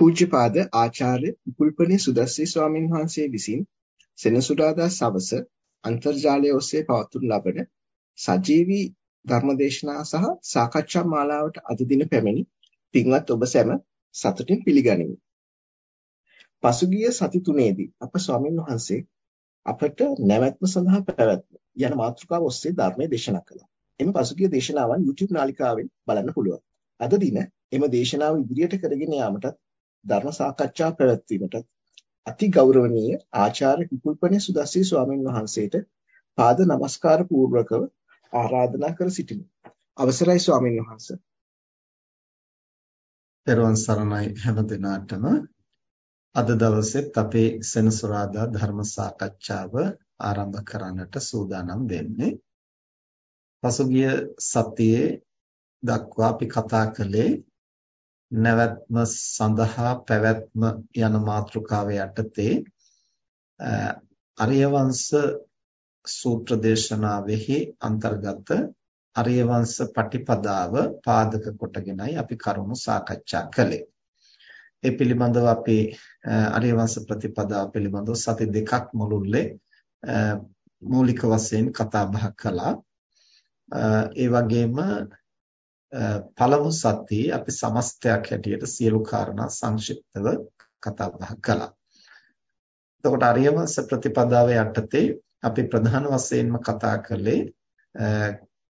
පූජ්‍යපාද ආචාර්ය උපුල්පනේ සුදස්සී ස්වාමින් වහන්සේ විසින් සෙනසුරාදා සවස අන්තර්ජාලය ඔස්සේ පවත්වනු ලබන සජීවී ධර්මදේශනා සහ සාකච්ඡා මාලාවට අද දින පැමිණි පින්වත් ඔබ සැම සතුටින් පිළිගනිමි. පසුගිය සති තුනේදී අප ස්වාමින් වහන්සේ අපට නැවැත්ම සඳහා පැවැත්ම යන මාතෘකාව ඔස්සේ ධර්මයේ දේශනා කළා. එම පසුගිය දේශනාවන් YouTube නාලිකාවෙන් බලන්න පුළුවන්. අද දින එම දේශනාව ඉදිරියට කරගෙන යාමටත් ධර්ම සාකච්ඡා පැවැත්වීමටත් අති ගෞරවනීය ආචාර්ය කුකුල්පනේ සුදස්සී ස්වාමීන් වහන්සේට පාද නමස්කාර පූර්වකව ආරාධනා කර සිටිමි. අවසරයි ස්වාමීන් වහන්සේ. පෙරවන් සරණයි හැම දිනාටම අද දවසෙත් අපේ සෙනසුරාදා ධර්ම සාකච්ඡාව ආරම්භ කරන්නට සූදානම් වෙන්නේ. පසුගිය සතියේ දක්වා අපි කතා කළේ නැවැත්ම සඳහා පැවැත්ම යන මාතෘකාව යටතේ අරියවංශ සූත්‍ර දේශනාවෙහි අන්තර්ගත අරියවංශ පටිපදාව පාදක කොටගෙනයි අපි කරුණු සාකච්ඡා කළේ. ඒ පිළිබඳව අපි අරියවංශ ප්‍රතිපදාව පිළිබඳව සති දෙකක් මුළුල්ලේ මූලික වශයෙන් කතා බහ කළා. ඒ වගේම පළමු සතියේ අපි සමස්තයක් හැටියට සියලු කාරණා සංක්ෂිප්තව කතා බහ කළා. එතකොට අරියවංශ ප්‍රතිපදාව යටතේ අපි ප්‍රධාන වශයෙන්ම කතා කළේ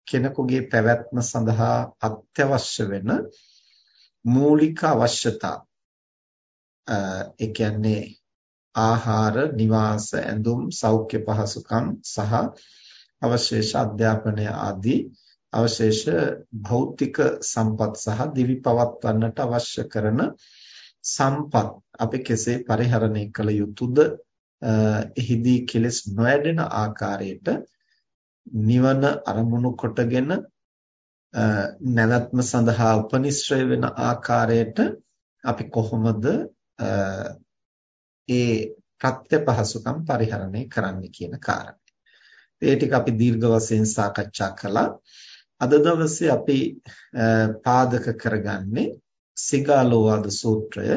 කෙනෙකුගේ පැවැත්ම සඳහා අත්‍යවශ්‍ය වෙන මූලික අවශ්‍යතා ඒ කියන්නේ ආහාර, නිවාස, ඇඳුම්, සෞඛ්‍ය පහසුකම් සහ අවශේෂ අධ්‍යාපනය ආදී අවශේෂ භෞතික සම්පත් සහ දිවි පවත්වන්නට අවශ්‍ය කරන සම්පත් අපි කෙසේ පරිහරණය කළ යුතුද එහිදී කෙලස් නොඇඩෙන ආකාරයට නිවන අරමුණු කොටගෙන නැවැත්ම සඳහා උපනිශ්‍රය වෙන ආකාරයට අපි කොහොමද ඒ ප්‍රත්‍ය පහසුකම් පරිහරණය කරන්න කියන කාරණය. ඒ ටික අපි දීර්ඝ වශයෙන් සාකච්ඡා කළා. අද දවසේ අපි පාදක කරගන්නේ සිගාලෝවාද සූත්‍රය.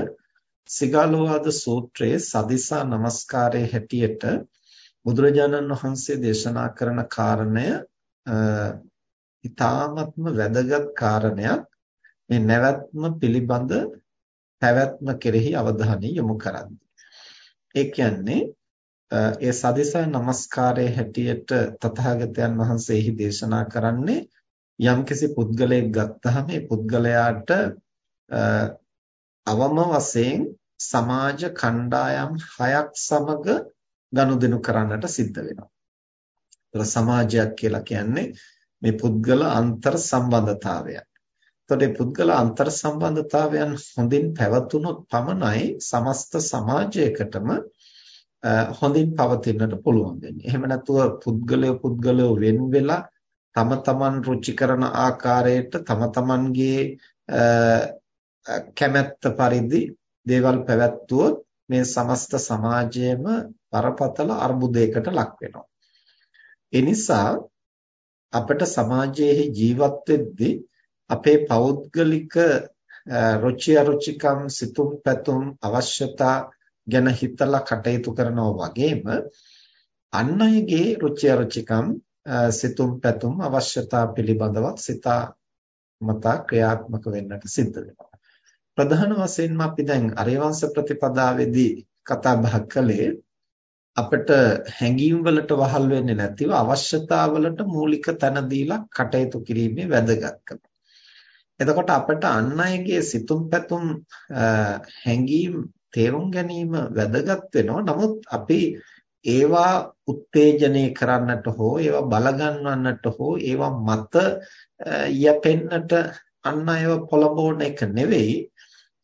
සිගාලෝවාද සූත්‍රයේ සදිසා නමස්කාරයේ හැටියට බුදුරජාණන් වහන්සේ දේශනා කරන කාරණය ඊ타ත්ම වැදගත් කාරණයක් මේ නැවැත්ම පිළිබඳ පැවැත්ම කෙරෙහි අවධානය යොමු කරන්නේ. ඒ කියන්නේ ඒ සදිසා නමස්කාරයේ හැටියට තථාගතයන් වහන්සේ එහි දේශනා කරන්නේ යම්කිසි පුද්ගලයෙක් ගත්තහම ඒ පුද්ගලයාට අවම වශයෙන් සමාජ කණ්ඩායම් හයක් සමග ගනුදෙනු කරන්නට සිද්ධ වෙනවා. ඒතර සමාජයක් කියලා කියන්නේ මේ පුද්ගල අන්තර් සම්බන්ධතාවයන්. එතකොට මේ පුද්ගල අන්තර් සම්බන්ධතාවයන් හොඳින් පැවතුනොත් පමණයි සමස්ත සමාජයකටම හොඳින් පවතින්නට පුළුවන් වෙන්නේ. එහෙම නැතුව පුද්ගලය පුද්ගලය වෙන් වෙලා තම තමන් රුචි කරන ආකාරයට තම තමන්ගේ කැමැත්ත පරිදි දේවල් පැවැත්වුවොත් මේ සමස්ත සමාජයම බරපතල අර්බුදයකට ලක් වෙනවා. ඒ නිසා අපිට සමාජයේ ජීවත් වෙද්දී අපේ පෞද්ගලික රුචි අරුචිකම් සිතුම් පැතුම් අවශ්‍යතා ගැන හිතලා කටයුතු කරනවා වගේම අන් අයගේ රුචි අරුචිකම් සිතුම් පැතුම් අවශ්‍යතා පිළිබඳව සිතා මතා ක්‍රියාත්මක වෙන්නට සිද්ධ වෙනවා. ප්‍රධාන වශයෙන්ම අපි දැන් අරියවංශ ප්‍රතිපදාවේදී කතා බහ කළේ අපිට හැඟීම් වලට වහල් වෙන්නේ නැතිව අවශ්‍යතාවලට මූලික තැන දීලා කටයුතු කිරීමේ වැදගත්කම. එතකොට අපිට අන් අයගේ සිතුම් පැතුම් හැඟීම් තේරුම් ගැනීම වැදගත් වෙනවා. නමුත් අපි ඒවා උත්තේජනය කරන්නට හෝ ඒවා බලගන්වන්නට හෝ ඒවා මත යැපෙන්නට අන් අයව පොළඹවන එක නෙවෙයි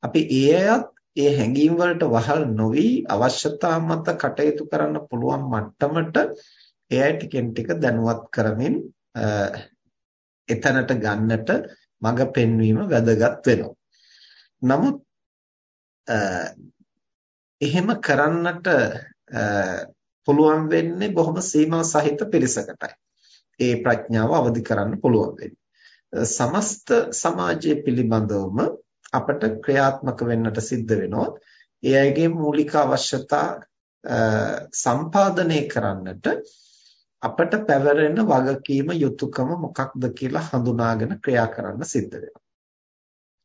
අපි ඒ අයත් ඒ හැඟීම් වලට වහල් නොවි අවශ්‍යතා මත කටයුතු කරන්න පුළුවන් මට්ටමට ඒ අය ටිකෙන් ටික දැනුවත් කරමින් එතනට ගන්නට මඟ පෙන්වීම වැදගත් වෙනවා. නමුත් එහෙම කරන්නට පුළුවන් වෙන්නේ බොහොම සීමා සහිත පිරිසකටයි. ඒ ප්‍රඥාව අවදි කරන්න පුළුවන් වෙන්නේ. සමස්ත සමාජයේ පිළිබඳවම අපට ක්‍රියාත්මක වෙන්නට සිද්ධ වෙනවා. ඒ අයගේ මූලික අවශ්‍යතා සම්පාදනය කරන්නට අපට පැවරෙන වගකීම යුතුයකම මොකක්ද කියලා හඳුනාගෙන ක්‍රියා කරන්න සිද්ධ වෙනවා.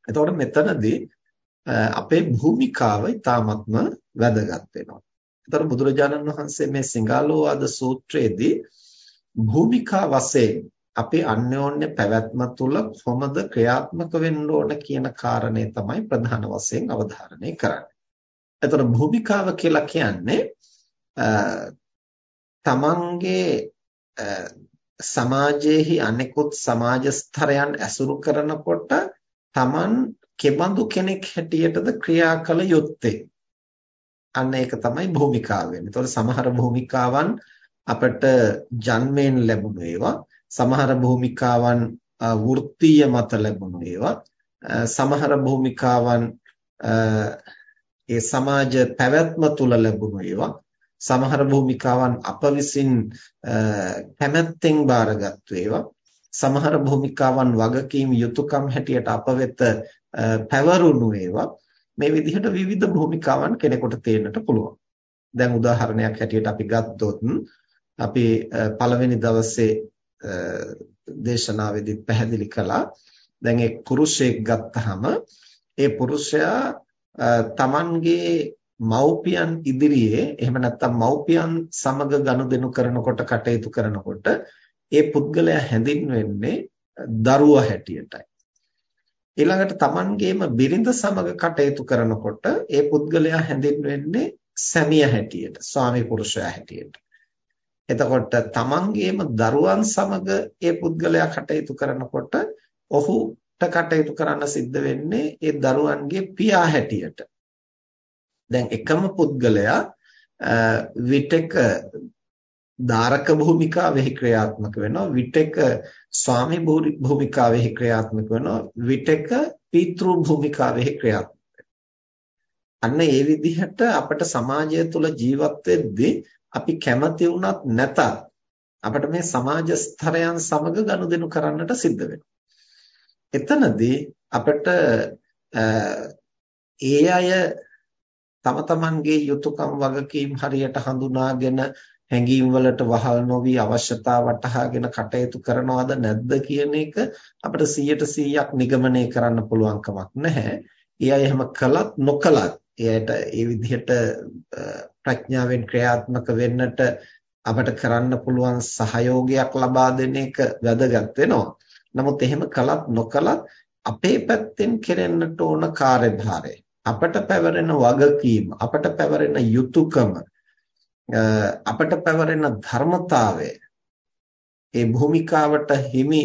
එතකොට මෙතනදී අපේ භූමිකාව ඊ타ත්ම වැදගත් වෙනවා. එතකොට බුදුරජාණන් වහන්සේ මේ සිංහලෝවාද සූත්‍රයේදී භූමිකා වශයෙන් අපි අන්‍යෝන්‍ය පැවැත්ම තුළ කොහොමද ක්‍රියාත්මක වෙන්න ඕන කියන කාරණේ තමයි ප්‍රධාන වශයෙන් අවධාරණය කරන්නේ. එතකොට භූමිකාව කියලා කියන්නේ තමන්ගේ සමාජයේහි අනෙකුත් සමාජ ස්තරයන් ඇසුරු කරනකොට තමන් කෙබඳු කෙනෙක් හැටියටද ක්‍රියා කළ යුත්තේ අන්න ඒක තමයි භූමිකාව වෙන්නේ. ඒතකොට සමහර භූමිකාවන් අපට ජන්මයෙන් ලැබුණු ඒවා. සමහර භූමිකාවන් වෘත්තීය මත ලැබුණු ඒවා. සමහර භූමිකාවන් ඒ සමාජ පැවැත්ම තුල ලැබුණු ඒවා. සමහර භූමිකාවන් අප විසින් කැමැත්තෙන් බාරගත්තු ඒවා. සමහර භූමිකාවන් වගකීම් යුතුයකම් හැටියට අප වෙත පැවරුණු ඒවා. මේ විදිහට විවිධ භූමිකාවන් කෙනෙකුට තේන්නට පුළුවන්. දැන් උදාහරණයක් හැටියට අපි ගත්තොත් අපි පළවෙනි දවසේ දේශනාවේදී පැහැදිලි කළා දැන් එක් පුරුෂයෙක් ගත්තහම ඒ පුරුෂයා තමන්ගේ මව්පියන් ඉදිරියේ එහෙම නැත්නම් මව්පියන් සමග ගනුදෙනු කරනකොට කටයුතු කරනකොට ඒ පුද්ගලයා හැඳින්වෙන්නේ දරුවා හැටියටයි ඊළඟට තමන්ගේම බිරිඳ සමග කටයුතු කරනකොට ඒ පුද්ගලයා හැඳින්වෙන්නේ සැමියා හැටියට ස්වාමි පුරුෂයා හැටියට එතකොට තමන්ගේම දරුවන් සමග ඒ පුද්ගලයා කටයුතු කරනකොට ඔහුට කටයුතු කරන්න සිද්ධ වෙන්නේ ඒ දරුවන්ගේ පියා හැටියට. දැන් එකම පුද්ගලයා විටක දාරක භූමිකාවෙහි ක්‍රියාත්මක වෙනවා. විටක ස්වාමි භූමිකාවෙහි ක්‍රියාත්මක වෙනවා. විටක පීතෘ භූමිකාවෙහි ක්‍රියාත්මක අන්න ඒ විදිහට අපට සමාජය තුළ ජීවත් වෙද්දී අපි කැමති වුණත් නැතත් අපිට මේ සමාජ ස්තරයන් සමග ගනුදෙනු කරන්නට සිද්ධ වෙනවා. එතනදී අපිට ඒ අය තම තමන්ගේ යුතුයකම් වගකීම් හරියට හඳුනාගෙන හැඟීම් වලට වහල් නොවි අවශ්‍යතා වටහාගෙන කටයුතු කරනවද නැද්ද කියන එක අපිට 100%ක් නිගමනය කරන්න පුළුවන් කමක් නැහැ. ඒ අය එහෙම කළත් නොකළත් එයට ඒ විදිහට ප්‍රඥාවෙන් ක්‍රියාත්මක වෙන්නට අපට කරන්න පුළුවන් සහයෝගයක් ලබා දෙන එක වැදගත් වෙනවා. නමුත් එහෙම කළත් නොකළත් අපේ පැත්තෙන් කෙරෙන්නට ඕන කාර්යභාරය අපට පැවරෙන වගකීම අපට පැවරෙන යුතුයකම අපට පැවරෙන ධර්මතාවය ඒ භූමිකාවට හිමි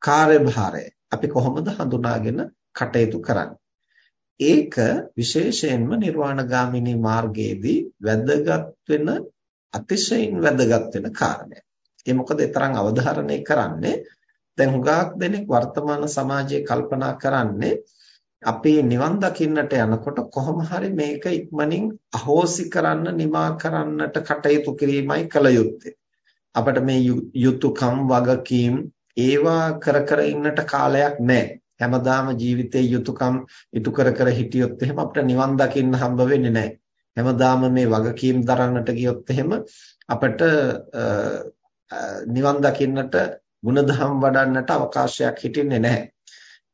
කාර්යභාරය අපි කොහොමද හඳුනාගෙන කටයුතු කරන්නේ ඒක විශේෂයෙන්ම නිර්වාණගාමිනී මාර්ගයේදී වැදගත් වෙන අතිශයින් වැදගත් වෙන කාරණයක්. ඒ මොකද ඒ තරම් අවධාරණය කරන්නේ දැන් හුඟක් දෙනෙක් වර්තමාන සමාජයේ කල්පනා කරන්නේ අපි නිවන් දකින්නට යනකොට කොහොම හරි මේක ඉක්මනින් අහෝසි කරන්න නිමා කරන්නට කටයුතු කිරීමයි කල යුත්තේ. අපිට මේ යුතුයකම් වගකීම් ඒවා කර කර ඉන්නට කාලයක් නැහැ. හැමදාම ජීවිතේ යුතුයකම් ඉටු කර කර හිටියොත් එහෙම අපිට නිවන් දකින්න හම්බ වෙන්නේ නැහැ. හැමදාම මේ වගකීම් දරන්නට ගියොත් එහෙම අපිට නිවන් දකින්නට ಗುಣධම් වඩන්නට අවකාශයක් හිටින්නේ නැහැ.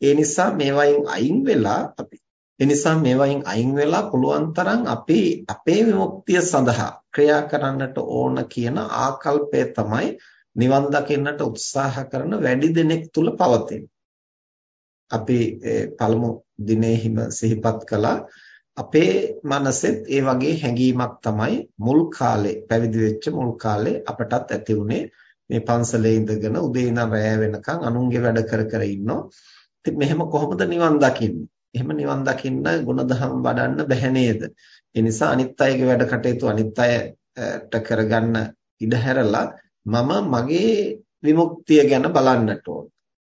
ඒ නිසා මේවයින් අයින් වෙලා අපි ඒ නිසා මේවයින් අයින් වෙලා පුළුවන් තරම් අපි අපේ විමුක්තිය සඳහා ක්‍රියා කරන්නට ඕන කියන ආකල්පය තමයි නිවන් දකින්නට උත්සාහ කරන වැඩි දෙනෙක් තුල පවතින්නේ. අපි පළමු දිනේහිම සිහිපත් කළා අපේ මනසෙත් ඒ වගේ හැඟීමක් තමයි මුල් කාලේ පැවිදි වෙච්ච මුල් කාලේ අපටත් ඇති උනේ මේ පන්සලේ ඉඳගෙන උදේ ඉඳන් රැය වෙනකන් අනුන්ගේ වැඩ කර කර ඉන්නෝ. ඉතින් මෙහෙම කොහොමද නිවන් දකින්නේ? එහෙම නිවන් දකින්න ගුණධම් වඩන්න බැහැ නේද? ඒ නිසා අනිත් අයගේ වැඩ කටයුතු අනිත් අයට කරගන්න ඉඩ හැරලා මම මගේ විමුක්තිය ගැන බලන්නට ඕන.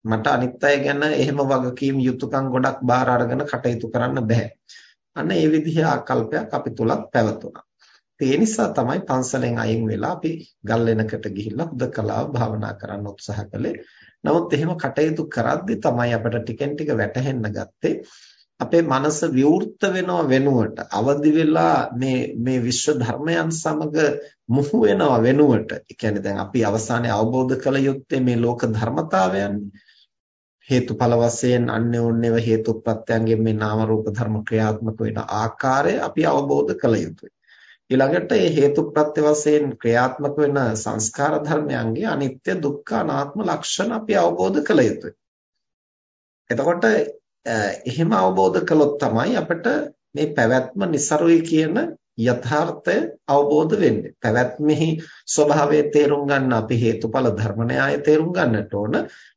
මට අනිත් අය ගැන එහෙම වගකීම් යුතුයකම් ගොඩක් බාර අරගෙන කටයුතු කරන්න බෑ. අන්න ඒ විදිහේ ආකල්පයක් අපි තුලත් පැවතුණා. ඒ නිසා තමයි පන්සලෙන් අයින් වෙලා අපි ගල්ලෙනකට ගිහිල්ලා හුදකලාව භාවනා කරන්න උත්සාහ කළේ. නමුත් එහෙම කටයුතු කරද්දී තමයි අපිට ටිකෙන් ටික වැටහෙන්න ගත්තේ. අපේ මනස විවෘත වෙනව වෙනුවට. අවදි වෙලා මේ මේ විශ්ව ධර්මයන් සමග මුහු වෙනව වෙනුවට. ඒ කියන්නේ දැන් අපි අවසානයේ අවබෝධ කළ යුත්තේ මේ ලෝක ධර්මතාවයන් හේතුඵල වශයෙන් අන්‍යෝන්‍යව හේතුප්‍රත්‍යයන්ගෙන් මේ නාම රූප ධර්ම ක්‍රියාත්මක වෙන ආකාරය අපි අවබෝධ කළ යුතුයි. ඊළඟට මේ හේතුප්‍රත්‍ය වශයෙන් ක්‍රියාත්මක වෙන සංස්කාර ධර්මයන්ගේ අනිත්‍ය දුක්ඛ අනාත්ම ලක්ෂණ අපි අවබෝධ කළ යුතුයි එතකොට එහෙම අවබෝධ කළොත් තමයි අපිට මේ පැවැත්ම નિસරුයි කියන යථාර්ථය අවබෝධ වෙන්නේ. පැවැත්මෙහි ස්වභාවය තේරුම් ගන්න අපි හේතුඵල ධර්ම න්‍යාය තේරුම් ගන්නට ඕන.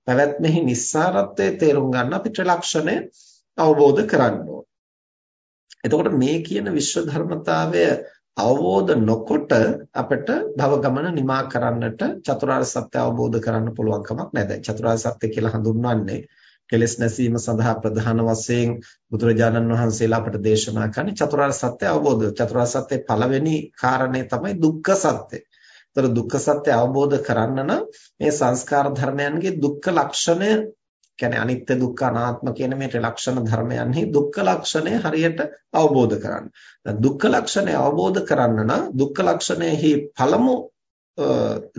පැවැත්මෙහි නිස්සාරත්වය තේරුම් ගන්න අපි ත්‍රිලක්ෂණය අවබෝධ කරන්න ඕන. එතකොට මේ කියන විශ්ව ධර්මතාවය අවබෝධ නොකොට අපිට භව ගමන නිමා කරන්නට චතුරාර්ය සත්‍ය අවබෝධ කරන්න පුළුවන් කමක් නැහැ. චතුරාර්ය සත්‍ය කියලා හඳුන්වන්නේ කෙලෙස් නැසීම සඳහා ප්‍රධාන වශයෙන් බුදුරජාණන් වහන්සේලා අපට දේශනා කරන්නේ චතුරාර්ය සත්‍ය අවබෝධය. චතුරාර්ය සත්‍යයේ පළවෙනි කාරණේ තමයි දුක්ඛ සත්‍ය. ඒතර දුක්ඛ සත්‍ය අවබෝධ කරන්න නම් මේ සංස්කාර ධර්මයන්ගේ දුක්ඛ ලක්ෂණය කියන්නේ අනිත්‍ය දුක්ඛ අනාත්ම කියන මේ ත්‍රිලක්ෂණ ධර්මයන්හි දුක්ඛ ලක්ෂණය හරියට අවබෝධ කරගන්න. දුක්ඛ ලක්ෂණය අවබෝධ කරන්න නම් දුක්ඛ ලක්ෂණයෙහි පළමු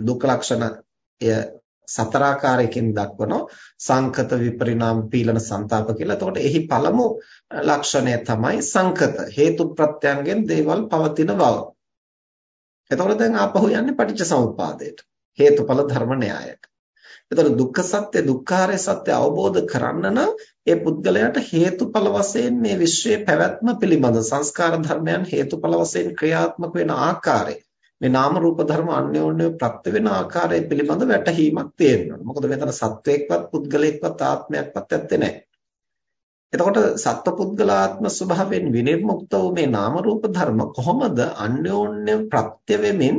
දුක්ඛ ලක්ෂණ සතර ආකාරයකින් දක්වනවා සංකත විපරිණාම පීලන ਸੰతాප කියලා. එතකොට එහි පළමු ලක්ෂණය තමයි සංකත හේතු ප්‍රත්‍යයන්ගෙන් දේවල් පවතින බව. එතකොට දැන් ආපහු යන්නේ පටිච්චසමුප්පාදයට. හේතුඵල ධර්ම න්‍යායට. එතකොට දුක්ඛ සත්‍ය දුක්ඛාරය සත්‍ය අවබෝධ කරන්න නම් ඒ පුද්ගලයාට හේතුඵල වශයෙන් මේ විශ්වයේ පැවැත්ම පිළිබඳ සංස්කාර ධර්මයන් හේතුඵල වශයෙන් ක්‍රියාත්මක වෙන ආකාරය මේ නාම රූප ධර්ම අන්‍යෝන්‍ය ප්‍රත්‍ය වෙන ආකාරය පිළිබඳ වැටහීමක් තියෙනවා. මොකද මෙතන සත්වයක්වත් පුද්ගලයෙක්වත් ආත්මයක්වත් ඇත්තේ නැහැ. එතකොට සත්පුද්ගලාත්ම ස්වභාවයෙන් විනිර්මුක්ත වූ මේ නාම රූප ධර්ම කොහොමද අන්‍යෝන්‍ය ප්‍රත්‍ය වෙමින්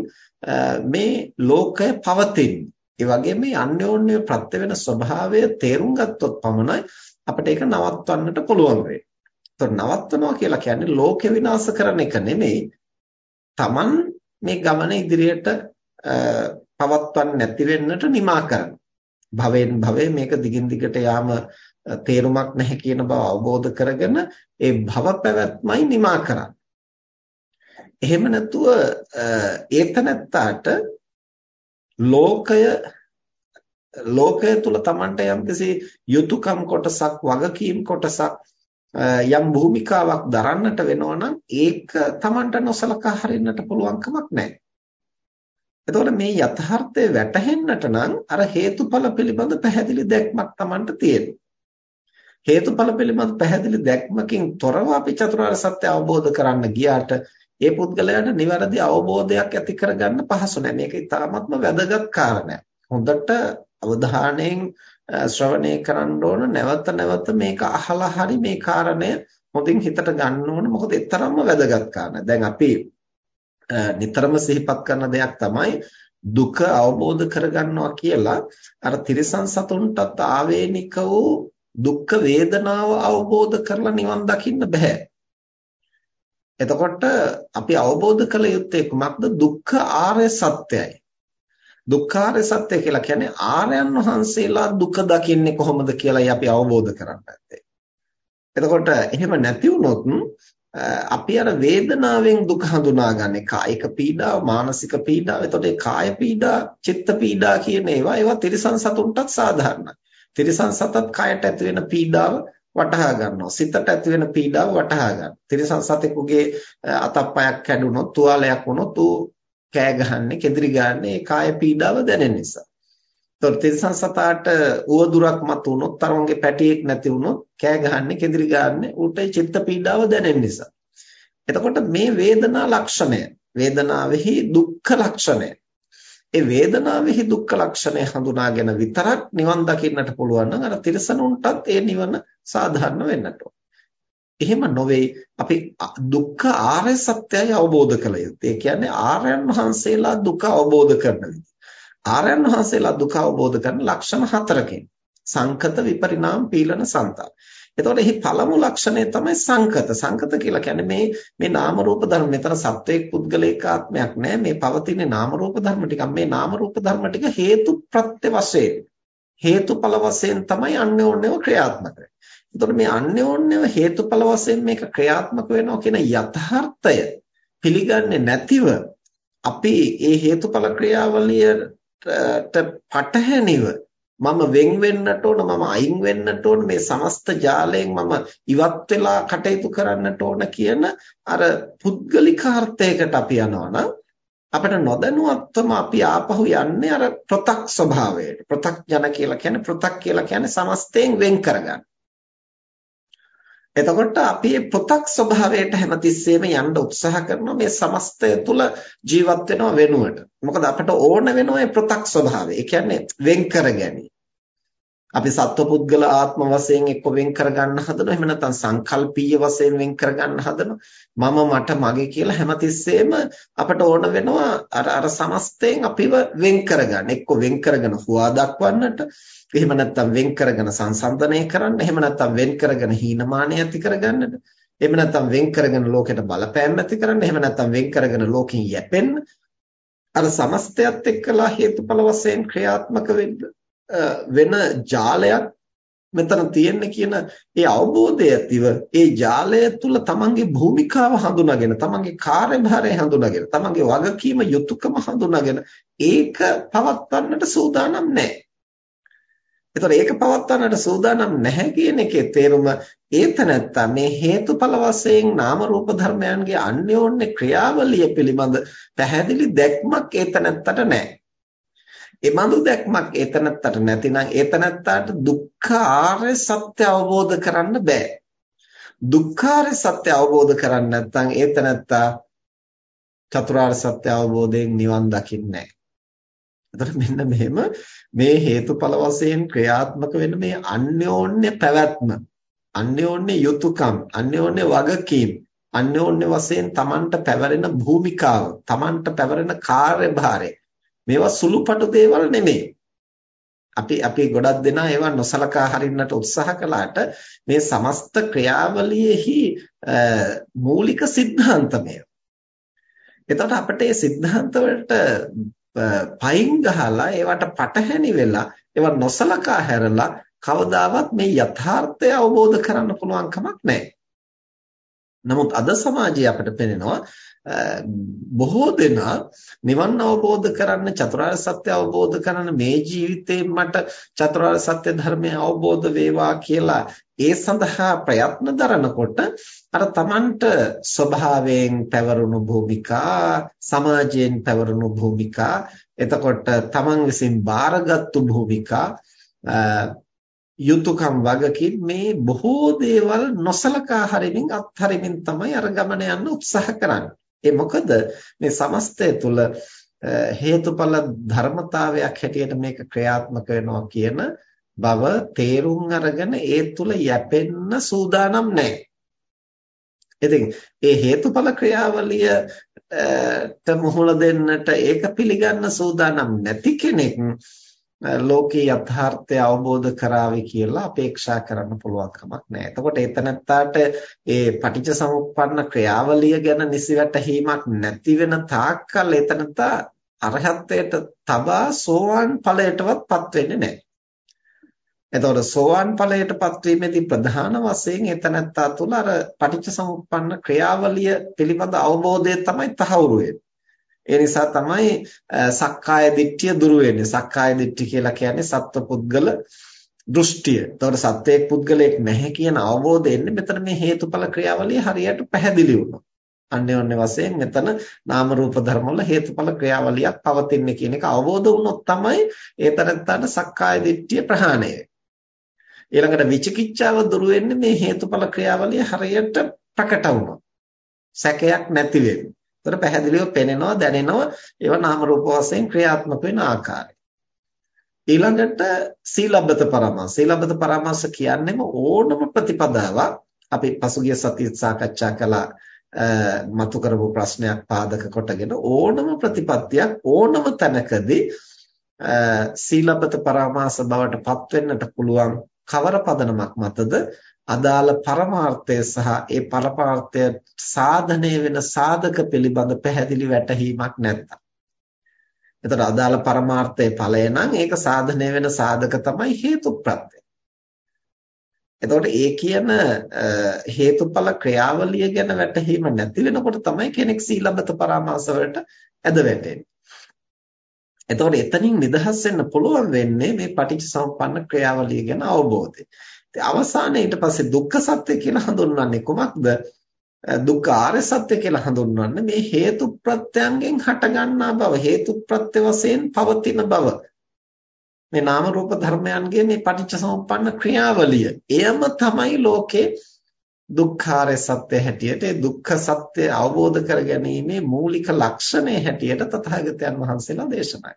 මේ ලෝකය පවතින්නේ? ඒ වගේම මේ අන්‍යෝන්‍ය ප්‍රත්‍ය වෙන ස්වභාවය තේරුම් ගත්තොත් පමණයි අපිට ඒක නවත්වන්නට පුළුවන් වෙන්නේ. ඒතකොට නවත්වනවා කියලා කියන්නේ ලෝකෙ විනාශ කරන එක නෙමෙයි. Taman මේ ගමන ඉදිරියට පවත්වන්න නැති වෙන්නට නිමා කරන. භවෙන් භවේ මේක දිගින් දිගට යාම තේරුමක් නැහැ කියන බව අවබෝධ කරගෙන ඒ භව පැවැත්මයි නිමා කරන්නේ. එහෙම නැතුව ඒතනත්තාට ලෝකය ලෝකය තුල Tamanට යම්කිසි යුතුයකම් කොටසක් වගකීම් කොටසක් යම් භූමිකාවක් දරන්නට වෙනවා ඒක Tamanට නොසලකා හරින්නට පුළුවන් කමක් නැහැ. එතකොට මේ යථාර්ථය වැටහෙන්නට නම් අර හේතුඵල පිළිබඳ පැහැදිලි දැක්මක් Tamanට තියෙනවා. හේතුඵල පිළිබඳ පැහැදිලි දැක්මකින් තොරව අපි චතුරාර්ය සත්‍ය අවබෝධ කරන්න ගියාට ඒ පුද්ගලයාට නිවැරදි අවබෝධයක් ඇති කරගන්න පහසු නැහැ. මේක ඉතාමත්ම වැදගත් කාරණයක්. හොඳට අවධානයෙන් ශ්‍රවණය කරන්න ඕන නැවත නැවත මේක අහලා හරි මේ කාරණය හොඳින් හිතට ගන්න ඕන මොකද ඒ තරම්ම වැදගත් කාරණා. දැන් අපි නිතරම සිහිපත් කරන දෙයක් තමයි දුක අවබෝධ කරගන්නවා කියලා අර තිරිසන් සතුන්ටත් ආවේනික වූ දුක්ඛ වේදනාව අවබෝධ කරලා නිවන් දකින්න බෑ. එතකොට අපි අවබෝධ කළ යුත්තේ කුමක්ද? දුක්ඛ ආර්ය සත්‍යයි. දුක්ඛාරය සත්‍ය කියලා කියන්නේ ආර්යයන් වහන්සේලා දුක දකින්නේ කොහොමද කියලායි අපි අවබෝධ කරගන්නේ. එතකොට එහෙම නැති වුණොත් අපි අර වේදනාවෙන් දුක හඳුනාගන්නේ කායික පීඩාව, මානසික පීඩාව. එතකොට ඒ කාය පීඩා, චිත්ත පීඩා කියන ඒවා ඒවා තිරිසන් සතුන්ටත් සාධාරණයි. තිරිසන් සතත් කයට ඇති වෙන පීඩාව වටහා ගන්නවා. සිතට ඇති වෙන පීඩාව වටහා ගන්නවා. තිරිසන් සතෙකුගේ අතප්පයක් කැඩුනොත්, තුවාලයක් වුණොත් ඌ කෑ ගහන්නේ, කෙදිරි ගන්නේ ඒ කාය පීඩාව දැනෙන නිසා. ඒතකොට තිරිසන් සතාට උවදුරක් මත වුණොත්, තරංගේ පැටියෙක් නැති වුණොත් කෑ ගහන්නේ, කෙදිරි ගන්නේ ඌට චිත්ත පීඩාව දැනෙන නිසා. එතකොට මේ වේදනා ලක්ෂණය, වේදනාවෙහි දුක්ඛ ලක්ෂණය. ඒ වේදනාවෙහි දුක්ඛ ලක්ෂණය හඳුනාගෙන විතරක් නිවන් දකින්නට පුළුවන් නම් අර තිරසනුන්ටත් ඒ නිවන සාධාරණ වෙන්නට ඕන. එහෙම නොවේ අපි දුක්ඛ ආර්ය සත්‍යය අවබෝධ කළ යුත්තේ. ඒ කියන්නේ ආර්යයන් වහන්සේලා දුක අවබෝධ කරන විදිහ. ආර්යයන් වහන්සේලා දුක අවබෝධ කරන ලක්ෂණ හතරකින්. සංකත විපරිණාම පීලන සන්තා. එතකොට එහි පළමු ලක්ෂණය තමයි සංකත. සංකත කියලා කියන්නේ මේ මේ නාම රූප ධර්ම. මෙතන සත්වයක් පුද්ගලික ආත්මයක් නෑ. මේ පවතින නාම රූප ධර්ම ටික. මේ නාම රූප ධර්ම ටික හේතු ප්‍රත්‍ය වශයෙන් හේතුඵල වශයෙන් තමයි අන්‍යෝන්‍යව ක්‍රියාත්මක වෙන්නේ. එතකොට මේ අන්‍යෝන්‍යව හේතුඵල වශයෙන් මේක ක්‍රියාත්මක වෙනවා කියන යථාර්ථය පිළිගන්නේ නැතිව අපි මේ හේතුඵල ක්‍රියාවලියට පටහැනිව මම වෙන් වෙන්නට ඕන මම අයින් වෙන්නට ඕන මේ සමස්ත ජාලයෙන් මම ඉවත් වෙලා කටයුතු කරන්නට ඕන කියන අර පුද්ගලිකාර්ථයකට අපි යනවනම් අපිට නොදැනුවත්වම අපි ආපහු යන්නේ අර ප්‍රතක් ස්වභාවයට. ප්‍රතක්ජන කියලා කියන්නේ ප්‍රතක් කියලා කියන්නේ සමස්තයෙන් වෙන් කරගන්න. එතකොට අපි මේ පොතක් ස්වභාවයට හැමතිස්සෙම යන්න උත්සාහ කරනවා මේ සමස්තය තුල ජීවත් වෙනව වෙනුවට. මොකද අපට ඕන වෙනවා මේ පොතක් ස්වභාවය. ඒ කියන්නේ වෙන් කර ගැනීම. අපි සත්වපුද්ගල ආත්ම වශයෙන් එක්ක වෙන් කරගන්න හදනවා. එහෙම නැත්නම් සංකල්පීය වශයෙන් වෙන් කරගන්න හදනවා. මම මට මගේ කියලා හැමතිස්සෙම අපට ඕන වෙනවා අර අර සමස්තයෙන් අපිව වෙන් කරගන්න. එක්ක වෙන් කරගෙන හුවා දක්වන්නට. එහෙම නැත්නම් වෙන් කරගෙන සංසන්දනය කරන්න. එහෙම නැත්නම් වෙන් කරගෙන හීනමානය ඇති කරගන්නට. එහෙම නැත්නම් වෙන් කරගෙන ලෝකෙට බලපෑම් ඇති කරන්න. එහෙම නැත්නම් වෙන් කරගෙන ලෝකෙන් යැපෙන්න. අර සමස්තයත් එක්කලා හේතුඵල වශයෙන් ක්‍රියාත්මක වෙන්න. වෙන ජාලයක් මෙතන තියෙන්නේ කියන ඒ අවබෝධය ඇතිව ඒ ජාලය තුල තමන්ගේ භූමිකාව හඳුනාගෙන තමන්ගේ කාර්යභාරය හඳුනාගෙන තමන්ගේ වගකීම යුතුයකම හඳුනාගෙන ඒක පවත්වන්නට සූදානම් නැහැ. ඒතර ඒක පවත්වන්නට සූදානම් නැහැ කියන එකේ තේරුම ඒතනත්තා මේ හේතුඵල වශයෙන් නාම රූප ධර්මයන්ගේ අන්‍යෝන්‍ය ක්‍රියාවලිය පිළිබඳ පැහැදිලි දැක්මක් ඒතනත්තට නැහැ. එමඳු දැක්මක් ඒතනත්තට නැතිනම් ඒතනත්තට දුක්ඛ ආර්ය සත්‍ය අවබෝධ කරන්න බෑ. දුක්ඛාර්ය සත්‍ය අවබෝධ කරන්නේ නැත්නම් ඒතනත්තා චතුරාර්ය සත්‍ය අවබෝධයෙන් නිවන් දකින්නේ නැහැ. මෙන්න මෙහෙම මේ හේතුඵල වශයෙන් ක්‍රියාත්මක වෙන මේ අන්‍යෝන්‍ය පැවැත්ම, අන්‍යෝන්‍ය යුතුයකම්, අන්‍යෝන්‍ය වගකීම්, අන්‍යෝන්‍ය වශයෙන් Tamanට පැවරෙන භූමිකාව, Tamanට පැවරෙන කාර්යභාරය මේවා සුළුපටු දේවල් නෙමෙයි. අපි අපි ගොඩක් දෙනා ඒවා නොසලකා හරින්නට උත්සාහ කළාට මේ සමස්ත ක්‍රියාවලියෙහි මූලික સિદ્ધාන්තමය. එතකොට අපිට මේ સિદ્ધාන්ත වලට පයින් ගහලා ඒවට පටහැනි වෙලා ඒවා නොසලකා හැරලා කවදාවත් මේ යථාර්ථය අවබෝධ කරන්න පුළුවන් කමක් නැහැ. නමුත් අද සමාජයේ අපිට පෙනෙනවා බොහෝ දෙනා නිවන් අවබෝධ කරන්න චතුරාර්ය සත්‍ය අවබෝධ කරන්න මේ ජීවිතේ මට චතුරාර්ය සත්‍ය ධර්මය අවබෝධ වේවා කියලා ඒ සඳහා ප්‍රයත්න දරනකොට අර Tamanට ස්වභාවයෙන් පැවරුණු භූමිකා සමාජයෙන් පැවරුණු භූමිකා එතකොට Taman විසින් බාරගත්තු භූමිකා යුතුයකම් වගකීම් මේ බොහෝ දේවල් නොසලකා හරිමින් අත්හරිමින් තමයි අර ගමන යන්න උත්සාහ කරන්නේ. ඒ මොකද මේ සමස්තය තුල හේතුඵල ධර්මතාවයක් හැටියට මේක ක්‍රියාත්මක වෙනවා කියන බව තේරුම් අරගෙන ඒ තුල යැපෙන්න සූදානම් නැහැ. ඉතින් ඒ හේතුඵල ක්‍රියාවලියට මුහුණ දෙන්නට ඒක පිළිගන්න සූදානම් නැති කෙනෙක් ලෝකේ යථාර්ථය අවබෝධ කරાવી කියලා අපේක්ෂා කරන්න පුළුවන් කමක් නැහැ. එතකොට එතනත්තාට ඒ පටිච්චසමුප්පන්න ක්‍රියාවලිය ගැන නිසිවැටහීමක් නැති වෙන තාක්කල් එතනත්තා අරහත්ත්වයට තබා සෝවාන් ඵලයටවත්පත් වෙන්නේ නැහැ. එතකොට සෝවාන් ඵලයටපත් වීමේදී ප්‍රධාන වශයෙන් එතනත්තා තුළ අර පටිච්චසමුප්පන්න ක්‍රියාවලිය පිළිබඳ අවබෝධය තමයි තහවුරු වෙන්නේ. ඒ නිසා තමයි සක්කාය දිට්ඨිය දුරු වෙන්නේ. සක්කාය දිට්ඨි කියලා කියන්නේ සත්වපුද්ගල දෘෂ්ටිය. ඒතකොට සත්වයක් පුද්ගලයෙක් නැහැ කියන අවබෝධය එන්නේ මෙතන මේ හේතුඵල ක්‍රියාවලිය හරියට පැහැදිලි වුණා. අන්‍යෝන්‍ය වශයෙන් මෙතන නාම රූප ධර්ම වල හේතුඵල ක්‍රියාවලියක් පවතින්නේ කියන එක අවබෝධ වුණොත් තමයි ඒතරත්තට සක්කාය දිට්ඨිය ප්‍රහාණය ඊළඟට විචිකිච්ඡාව දුරු වෙන්නේ මේ හේතුඵල ක්‍රියාවලිය හරියට ප්‍රකට වුණොත්. සැකයක් නැති වෙන්නේ. ඒතර පැහැදිලිව පෙනෙනවා දැනෙනවා ඒවා නාම රූප වශයෙන් ක්‍රියාත්මක වෙන ආකාරය. ඊළඟට සීලබ්බත පරමාස. සීලබ්බත පරමාස කියන්නේම ඕනම ප්‍රතිපදාවක් අපි පසුගිය සතියේ සාකච්ඡා කළා මතු කරපු ප්‍රශ්නයක් පාදක කොටගෙන ඕනම ප්‍රතිපත්තියක් ඕනම තැනකදී සීලබ්බත පරමාස බවට පත් වෙන්නට පුළුවන් කවර පදනමක් මතද අදාළ පරමාර්ථය සහ ඒ පරමාර්ථය සාධනය වෙන සාධක පිළිබඳ පැහැදිලි වැටහීමක් නැත්තම් එතකොට අදාළ පරමාර්ථයේ ඵලය නම් ඒක සාධනය වෙන සාධක තමයි හේතුප්‍රත්‍ය. එතකොට ඒ කියන හේතුඵල ක්‍රියාවලිය ගැන වැටහීම නැති වෙනකොට තමයි කෙනෙක් සීලබ්බත පරාමාස වලට ඇද වැටෙන්නේ. එතකොට එතනින් නිදහස් වෙන්න පුළුවන් වෙන්නේ මේ පටිච්චසමුප්පන්න ක්‍රියාවලිය ගැන අවබෝධය. ඉතින් අවසානයේ ඊට පස්සේ දුක්ඛ සත්‍ය කියලා හඳුන්වන්නේ කොමක්ද? දුක්ඛ ආර්ය සත්‍ය කියලා හඳුන්වන්නේ මේ හේතු ප්‍රත්‍යයන්ගෙන් හටගන්නා බව හේතු ප්‍රත්‍ය වශයෙන් පවතින බව. මේ නාම රූප ධර්මයන්ගේ මේ පටිච්චසමුප්පන්න ක්‍රියාවලිය. එයම තමයි ලෝකේ දුක්ඛාරය සත්‍ය හැටියට ඒ දුක්ඛ සත්‍ය අවබෝධ කර ගැනීමේ මූලික ලක්ෂණය හැටියට තථාගතයන් වහන්සේලා දේශනා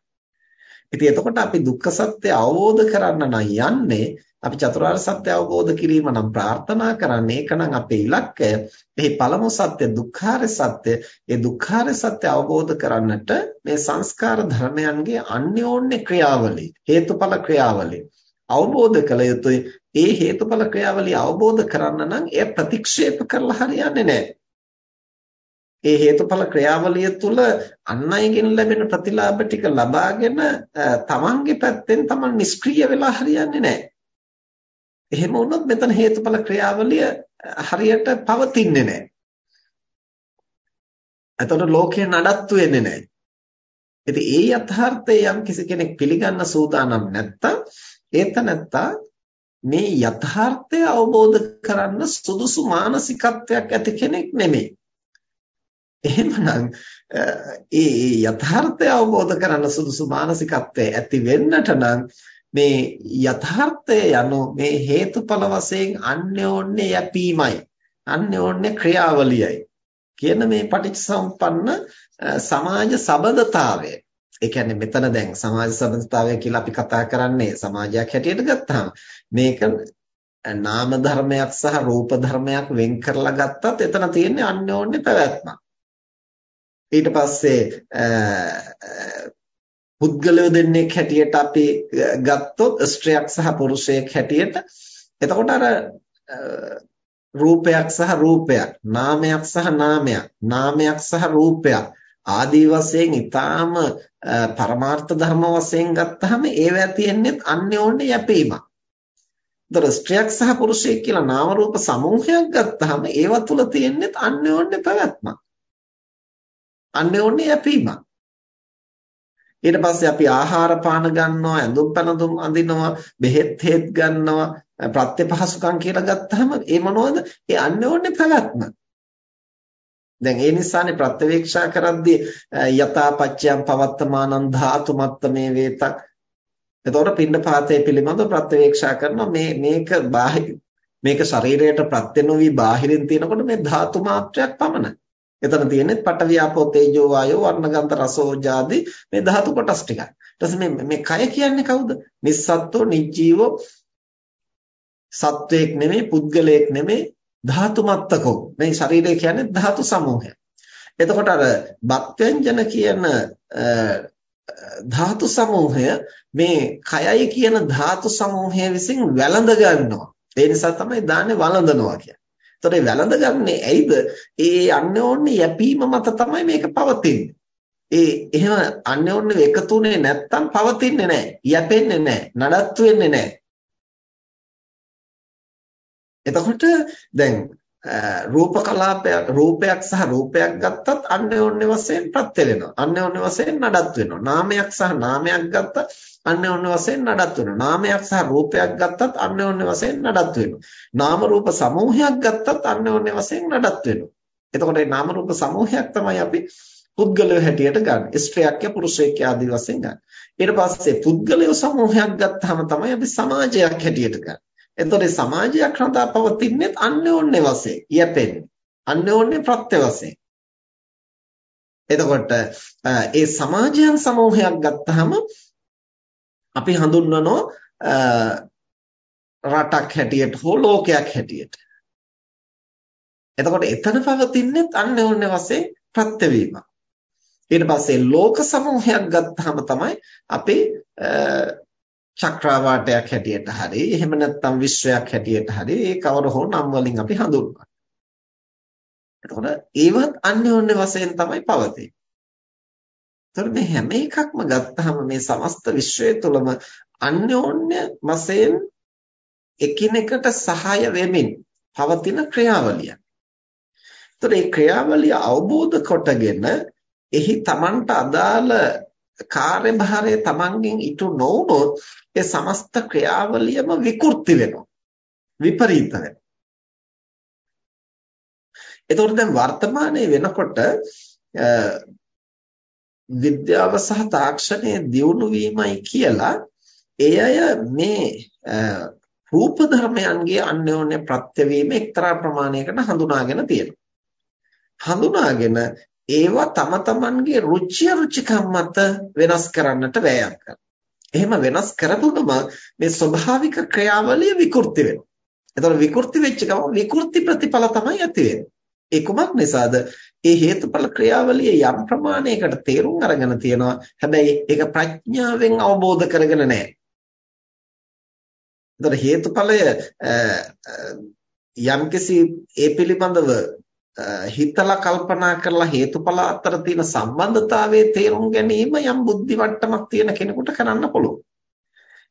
ඉතින් එතකොට අපි දුක්ඛ සත්‍ය අවබෝධ කරන්න නම් යන්නේ අපි චතුරාර්ය සත්‍ය අවබෝධ කිරීම නම් ප්‍රාර්ථනා කරන්නේ ඒකනම් අපේ ඉලක්කය. එහි පළමු සත්‍ය දුක්ඛාර සත්‍ය. ඒ දුක්ඛාර සත්‍ය අවබෝධ කරන්නට මේ සංස්කාර ධර්මයන්ගේ අන්‍යෝන්‍ය ක්‍රියාවලිය, හේතුඵල ක්‍රියාවලිය අවබෝධ කළ යුතුයි. ඒ හේතුඵල ක්‍රියාවලිය අවබෝධ කරන්න නම් එය ප්‍රතික්ෂේප කරලා හරියන්නේ නැහැ. ඒ හේතුඵල ක්‍රියාවලිය තුළ අන් අයගෙන් ලැබෙන ප්‍රතිලාභ ටික ලබාගෙන තමන්ගේ පැත්තෙන් තමන් නිෂ්ක්‍රීය වෙලා හරියන්නේ නැහැ. එහෙම වුණොත් මෙතන හේතුඵල ක්‍රියාවලිය හරියට පවතින්නේ නැහැ. එතකොට ලෝකේ නඩත්තු වෙන්නේ නැහැ. ඉතින් ඒ යථාර්ථය යම් කිසි කෙනෙක් පිළිගන්න සූදානම් නැත්තම් ඒත නැත්තා මේ යථාර්ථය අවබෝධ කරන්න සුදුසු මානසිකත්වයක් ඇති කෙනෙක් නෙමෙයි. එහෙමනම් ඒ යථාර්ථය අවබෝධ කරන්න සුදුසු මානසිකත්වය ඇති වෙන්නට නම් මේ යථාර්ථය යනු මේ හේතුඵල වශයෙන් අන්‍යෝන්‍ය යැපීමයි. අන්‍යෝන්‍ය ක්‍රියාවලියයි. කියන මේ පටිච්චසමුප්පන්න සමාජ සබඳතාවය. ඒ කියන්නේ මෙතන දැන් සමාජ සබඳතාවය කියලා අපි කතා කරන්නේ සමාජයක් හැටියට ගත්තාම. මේක නාම ධර්මයක් සහ රූප ධර්මයක් වෙන් කරලා ගත්තත් එතන තියෙන්නේ අන්‍යෝන්‍ය පැවැත්මක් ඊට පස්සේ පුද්ගලයෝ දෙන්නෙක් හැටියට අපි ගත්තොත් ස්ත්‍රියක් සහ පුරුෂයෙක් හැටියට එතකොට අර රූපයක් සහ රූපයක් නාමයක් සහ නාමයක් නාමයක් සහ රූපයක් ආදී වශයෙන් ඊටාම පරමාර්ථ ධර්ම වශයෙන් ගත්තාම ඒවැ තියෙන්නේ අන්‍යෝන්‍ය යැපීමක්. ඒතර ස්ත්‍රියක් සහ පුරුෂයෙක් කියලා නාම රූප සමූහයක් ගත්තාම ඒව තුල තියෙන්නේ අන්‍යෝන්‍ය පැවැත්මක්. අන්‍යෝන්‍ය යැපීමක්. ඊට පස්සේ අපි ආහාර පාන ගන්නවා ඇඳුම් පැළඳුම් අඳිනවා බෙහෙත් හේත් ගන්නවා ප්‍රත්‍යපහසුකම් කියලා ගත්තාම ඒ මොනවද? ඒ අන්‍යෝන්‍ය පැවැත්ම. දැන් ඒ නිසානේ ප්‍රත්‍යවේක්ෂා කරද්දී යථාපච්චයන් පවත්තමානං ධාතු මත්තමේ වේතක්. එතකොට පින්ඩපාතයේ පිළිබඳව ප්‍රත්‍යවේක්ෂා කරනවා. මේ මේක බාහිර මේක ශරීරයට ප්‍රත්‍ය නොවි බාහිරින් තියෙනකොට මේ ධාතු මාත්‍රයක් පමණයි. එතන තියෙන්නේ පඨවි ආපෝ තේජෝ වායෝ වර්ණගන්ධ රසෝජාති මේ ධාතු කොටස් ටිකයි. ඊට පස්සේ මේ මේ කය කියන්නේ කවුද? නිස්සත්ත්ව නිජීවෝ සත්වයක් නෙමෙයි පුද්ගලයෙක් නෙමෙයි ධාතු මත්තකෝ. මේ ශරීරය කියන්නේ ධාතු සමූහයක්. එතකොට අර බක්ත්‍යංජන කියන ධාතු සමූහය මේ කයයි කියන ධාතු සමූහය විසින් වැළඳ ගන්නවා. ඒ නිසා තමයි දාන්නේ වළඳනවා කියන්නේ. එතකොට වැළඳගන්නේ ඇයිද? ඒ අන්‍යෝන්‍ය යැපීම මත තමයි මේක පවතින්නේ. ඒ එහෙම අන්‍යෝන්‍ය එකතුනේ නැත්තම් පවතින්නේ නැහැ. යැපෙන්නේ නැහැ. නඩත්තු වෙන්නේ නැහැ. එතකොට දැන් රූප කලාපයක් රූපයක් සහ රූපයක් ගත්තත් අන්‍යෝන්‍ය වශයෙන් ප්‍රත්‍ය වෙනවා. අන්‍යෝන්‍ය වශයෙන් නඩත්තු වෙනවා. නාමයක් සහ නාමයක් ගත්තත් අන්‍යෝන්‍ය වශයෙන් නඩත්තු වෙනවා. නාමයක් සහ රූපයක් ගත්තත් අන්‍යෝන්‍ය වශයෙන් නඩත්තු වෙනවා. නාම රූප සමූහයක් ගත්තත් අන්‍යෝන්‍ය වශයෙන් නඩත්තු වෙනවා. එතකොට මේ නාම රූප සමූහයක් තමයි අපි පුද්ගලය හැටියට ගන්න. ස්ත්‍රියක් ය පුරුෂයෙක් ආදී වශයෙන් ගන්න. ඊට පස්සේ පුද්ගලය සමූහයක් ගත්තාම තමයි අපි සමාජයක් හැටියට ගන්න. එතකොට සමාජයක් රඳා පවතින්නේ අන්‍යෝන්‍ය වශයෙන් යැපෙන්නේ. අන්‍යෝන්‍ය ප්‍රත්‍ය වශයෙන්. එතකොට ඒ සමාජයන් සමූහයක් ගත්තාම අපි හඳුන්වනෝ රටක් හැටියට හෝ ලෝකයක් හැටියට. එතකොට එතන පවතින්නේ අන්‍යෝන්‍ය වශයෙන් ප්‍රත්‍යවීම. ඊට පස්සේ ලෝක සමූහයක් ගත්තාම තමයි අපි චක්‍රාවාටයක් හැටියට හරි එහෙම නැත්නම් විශ්වයක් හැටියට හරි ඒ කවර හෝ නම් වලින් අපි හඳුන්වනවා. එතකොට ඒවත් අන්‍යෝන්‍ය වශයෙන් තමයි පවතින්නේ. එතකොට මේ හැම එකක්ම ගත්තාම මේ සමස්ත විශ්වය තුළම අන්‍යෝන්‍ය වශයෙන් එකිනෙකට සහාය වෙමින් පවතින ක්‍රියාවලියක්. එතකොට මේ ක්‍රියාවලිය අවබෝධ කොටගෙන එහි Tamanට අදාළ කාර්යභාරය Tamanගෙන් ඉටු නොවුනොත් ඒ සමස්ත ක්‍රියාවලියම විකෘති වෙනවා. විපරීත වෙනවා. එතකොට දැන් වර්තමානයේ වෙනකොට විද්‍යාව සහ තාක්ෂණයේ දියුණු වීමයි කියලා ඒ අය මේ රූප ධර්මයන්ගේ අන්‍යෝන්‍ය ප්‍රත්‍යවීම එක්තරා ප්‍රමාණයකට හඳුනාගෙන තියෙනවා. හඳුනාගෙන ඒවා තම තමන්ගේ රුචිය රුචිකම් මත වෙනස් කරන්නට වෑයම් කරනවා. එහෙම වෙනස් කරපුවම මේ ස්වභාවික ක්‍රියාවලිය විකෘති වෙනවා. එතකොට විකෘති වෙච්ච ගමන් විකෘති ප්‍රතිඵල තමයි ඇති වෙන්නේ. ඒ කුමක් නිසාද? ඒ හේතුඵල ක්‍රියාවලිය යම් ප්‍රමාණයකට තේරුම් අරගෙන තියෙනවා. හැබැයි ඒක ප්‍රඥාවෙන් අවබෝධ කරගෙන නැහැ. එතකොට හේතුඵලය යම්කිසි ඒ පිළිබඳව හිතලා කල්පනා කරලා හේතුඵල අතර තියෙන සම්බන්ධතාවයේ තේරුම් ගැනීම යම් බුද්ධි වට්ටමක් තියෙන කෙනෙකුට කරන්න පුළුවන්.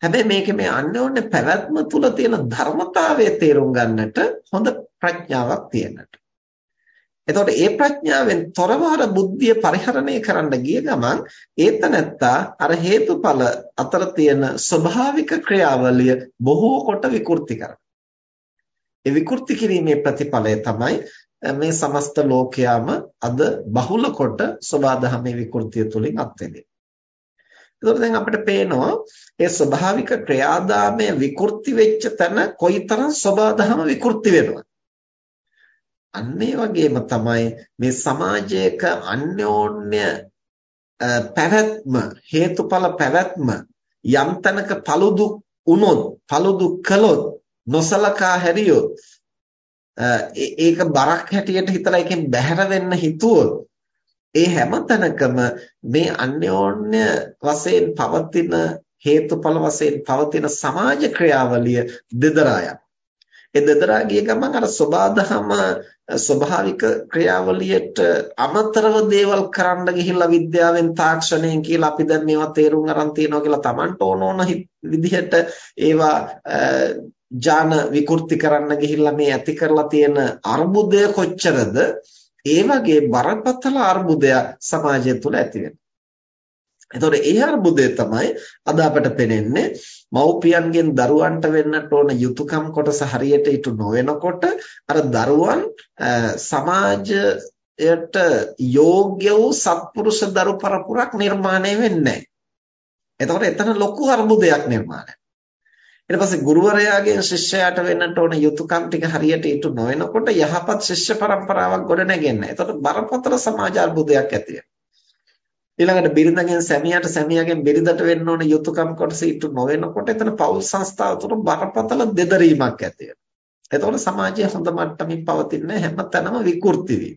හැබැයි මේකේ මේ අන්‍යෝන්‍ය පැවැත්ම තුල තියෙන ධර්මතාවයේ තේරුම් ගන්නට හොඳ ප්‍රඥාවක් තියෙන්නට. එතකොට ඒ ප්‍රඥාවෙන් තොරව අර බුද්ධිය පරිහරණය කරන්න ගිය ගමන් ඒතනත්තා අර හේතුඵල අතර තියෙන ස්වභාවික ක්‍රියාවලිය බොහෝ කොට විකෘති කරනවා. ඒ විකෘති කිරීමේ ප්‍රතිඵලය තමයි මේ සමස්ත ලෝකයාම අද බහුල කොට සබාධමේ විකෘතිය තුලින් අත්වෙන්නේ. එතකොට දැන් අපිට පේනවා ඒ ස්වභාවික ක්‍රියාදාමය විකෘති වෙච්ච තැන කොයිතරම් සබාධම විකෘති වෙනවද? අන්න ඒ වගේම තමයි මේ සමාජයක අන්‍යෝන්‍ය පැවැත්ම හේතුඵල පැවැත්ම යම් තැනක paludu වුණොත් paludu කළොත් නොසලකා හැරියොත් ඒක බරක් හැටියට හිතලා එකෙන් බැහැර වෙන්න හිතුවොත් ඒ හැම තැනකම මේ අන්‍යෝන්‍ය වශයෙන් පවතින හේතුඵල වශයෙන් පවතින සමාජ ක්‍රියාවලිය දෙදරා යනවා ඒ දෙදරා ගිය ගමන් අර සබාධම ස්වභාවික ක්‍රියාවලියට අමතරව දේවල් කරන්න ගිහිල්ලා විද්‍යාවෙන් තාක්ෂණයෙන් කියලා අපි දැන් මේවා තේරුම් අරන් තියනවා කියලා Tamanට ඕන ඕන විදිහට ඒවා ඥාන විකෘති කරන්න ගිහිල්ලා මේ ඇති කරලා තියෙන අර්බුදය කොච්චරද? ඒ වගේ බරපතල අර්බුදයක් සමාජය තුළ ඇති වෙනවා. එතකොට ඒ අර්බුදය තමයි අද අපට පෙනෙන්නේ මව්පියන්ගෙන් දරුවන්ට වෙන්නට ඕන යුතුයකම් කොටස හරියට ඉටු නොවෙනකොට අර දරුවන් සමාජයට යෝග්‍ය වූ සත්පුරුෂ දරු පරපුරක් නිර්මාණය වෙන්නේ එතකොට එතන ලොකු අර්බුදයක් නිර්මාණය ඊට පස්සේ ගුරුවරයාගෙන් ශිෂ්‍යයාට වෙන්නට ඕන යුතුයකම් ටික හරියට ඉටු නොවෙනකොට යහපත් ශිෂ්‍ය පරම්පරාවක් ගොඩ නැගෙන්නේ. එතකොට බරපතල සමාජ අර්බුදයක් ඇති වෙනවා. ඊළඟට බිරිඳගෙන් සැමියාට සැමියාගෙන් බිරිඳට වෙන්න ඕන යුතුයකම් කොටස ඉටු නොවෙනකොට එතන පෞල් සංස්ථාව තුළ බරපතල දෙදරීමක් ඇති වෙනවා. එතකොට සමාජය හොඳ මට්ටමින් පවතින හැමතැනම විකෘති වී.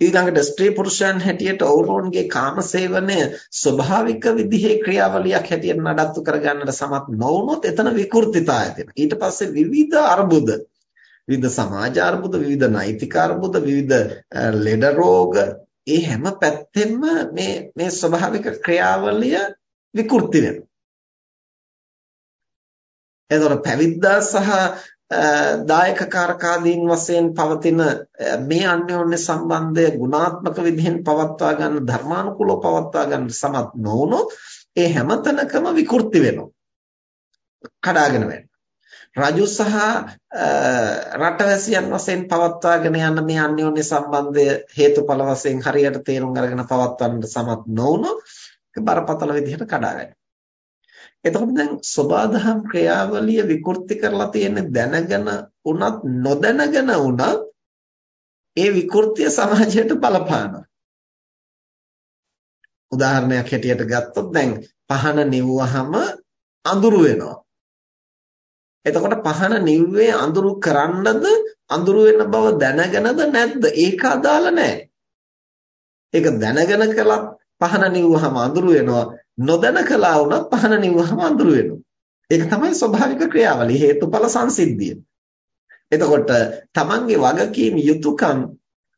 ඊළඟට ස්ත්‍රී පුරුෂයන් හැටියට ඔවුන්ගේ කාමසේවනය ස්වභාවික විදිහේ ක්‍රියාවලියක් හැටියට නඩත්තු කරගන්නට සමත් නොවුනොත් එතන විකෘතිතා ඇති වෙනවා. ඊට පස්සේ විවිධ අර්බුද විවිධ සමාජ අර්බුද විවිධ නෛතික අර්බුද විවිධ ලෙඩ රෝග ඒ හැම පැත්තෙම මේ මේ ස්වභාවික ක්‍රියාවලිය විකෘති වෙනවා. එතකොට පැවිද්දා සහ දායක කාරකාදීන් වශයෙන් පවතින මේ අන්‍යෝන්‍ය සම්බන්ධය ගුණාත්මක විදිහෙන් පවත්වා ගන්න ධර්මානුකූලව පවත්වා ගන්න සමත් නොවුනොත් ඒ හැමතැනකම විකෘති වෙනවා. කඩාගෙන වෙනවා. රජු සහ රටවැසියන් වශයෙන් පවත්වාගෙන යන මේ අන්‍යෝන්‍ය සම්බන්ධය හේතුඵල වශයෙන් හරියට තේරුම් අරගෙන පවත්වන්න සමත් නොවුනොත් බරපතල විදිහට කඩාගන්නවා. එතකොට දැන් සබාධම් ක්‍රියාවලිය විකෘති කරලා තියෙන දැනගෙන උනත් නොදැනගෙන උනත් ඒ විකෘතිය සමාජයට බලපානවා. උදාහරණයක් හැටියට ගත්තොත් දැන් පහන නිවුවහම අඳුරු වෙනවා. එතකොට පහන නිව්වේ අඳුරු කරන්නද අඳුරු වෙන බව දැනගෙනද නැද්ද ඒක අදාළ නැහැ. ඒක දැනගෙන කළත් පහන නිව්වහම අඳුරු වෙනවා නොදැන කළා වුණත් පහන නිවුවම අඳුර වෙනවා. ඒක තමයි ස්වභාවික ක්‍රියාවලිය හේතුඵල සංසිද්ධිය. එතකොට තමන්ගේ වගකීම් යුතුයකම්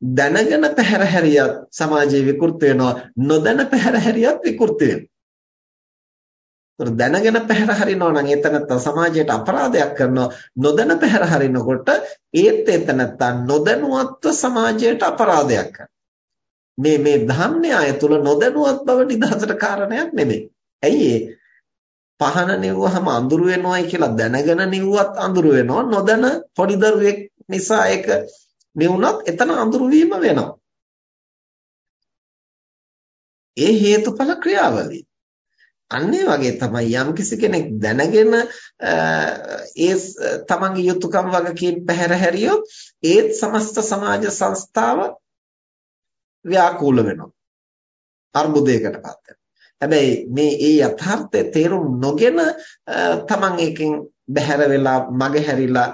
දැනගෙන පැහැර හැරියත් සමාජයේ විකෘති වෙනවා නොදැන පැහැර හැරියත් විකෘති වෙනවා. ඒතර දැනගෙන පැහැර හරිනවා නම් එතනත් සමාජයට අපරාධයක් කරනවා නොදැන පැහැර හරිනකොට ඒත් එතනත් නොදැනුවත්ව සමාජයට අපරාධයක් කරනවා. මේ මේ ධම්මය තුළ නොදැනුවත් බව නිදහසට කාරණයක් නෙමෙයි. ඇයි පහන නිව්වහම අඳුර වෙනවයි කියලා දැනගෙන නිව්වත් අඳුර වෙනවා නොදැන පොඩි දරුවෙක් නිසා ඒක නිවුනත් එතන අඳුර වීම වෙනවා. ඒ හේතුඵල ක්‍රියාවලිය. අන්න ඒ වගේ තමයි යම්කිසි කෙනෙක් දැනගෙන ඒ තමන්ගේ යුතුයකම් වගකීම් පැහැර හැරියොත් ඒත් සමස්ත සමාජ සංස්ථාව ව්‍යාකූල වෙනවා. අර්බුදයකටපත් වෙනවා. හැබැයි මේ ඒ යථාර්ථය තේරුම් නොගෙන තමන් එකෙන් බැහැර වෙලා මගේ හැරිලා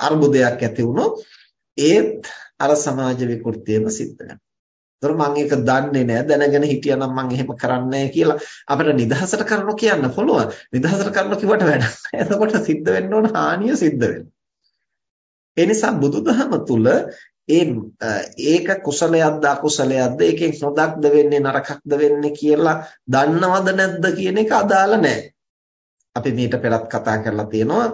අර්බුදයක් ඇති වුණොත් ඒත් අර සමාජ විකෘතියම සිද්ධ වෙනවා. ඒතර මම ඒක දන්නේ නැහැ දැනගෙන හිටියනම් මම එහෙම කරන්නේ කියලා අපිට නිදහසට කරනු කියන්න පුළුවන්. නිදහසට කරනු කිව්වට වැඩක් නැහැ. එතකොට සිද්ධ වෙන්න ඕන හානිය සිද්ධ වෙනවා. ඒ නිසා බුදුදහම තුල ඒ ඒක කුසලයක්ද අකුසලයක්ද ඒකෙන් හොදක්ද වෙන්නේ නරකක්ද වෙන්නේ කියලා දන්නවද නැද්ද කියන එක අදාළ නැහැ. අපි මීට පෙරත් කතා කරලා තියෙනවා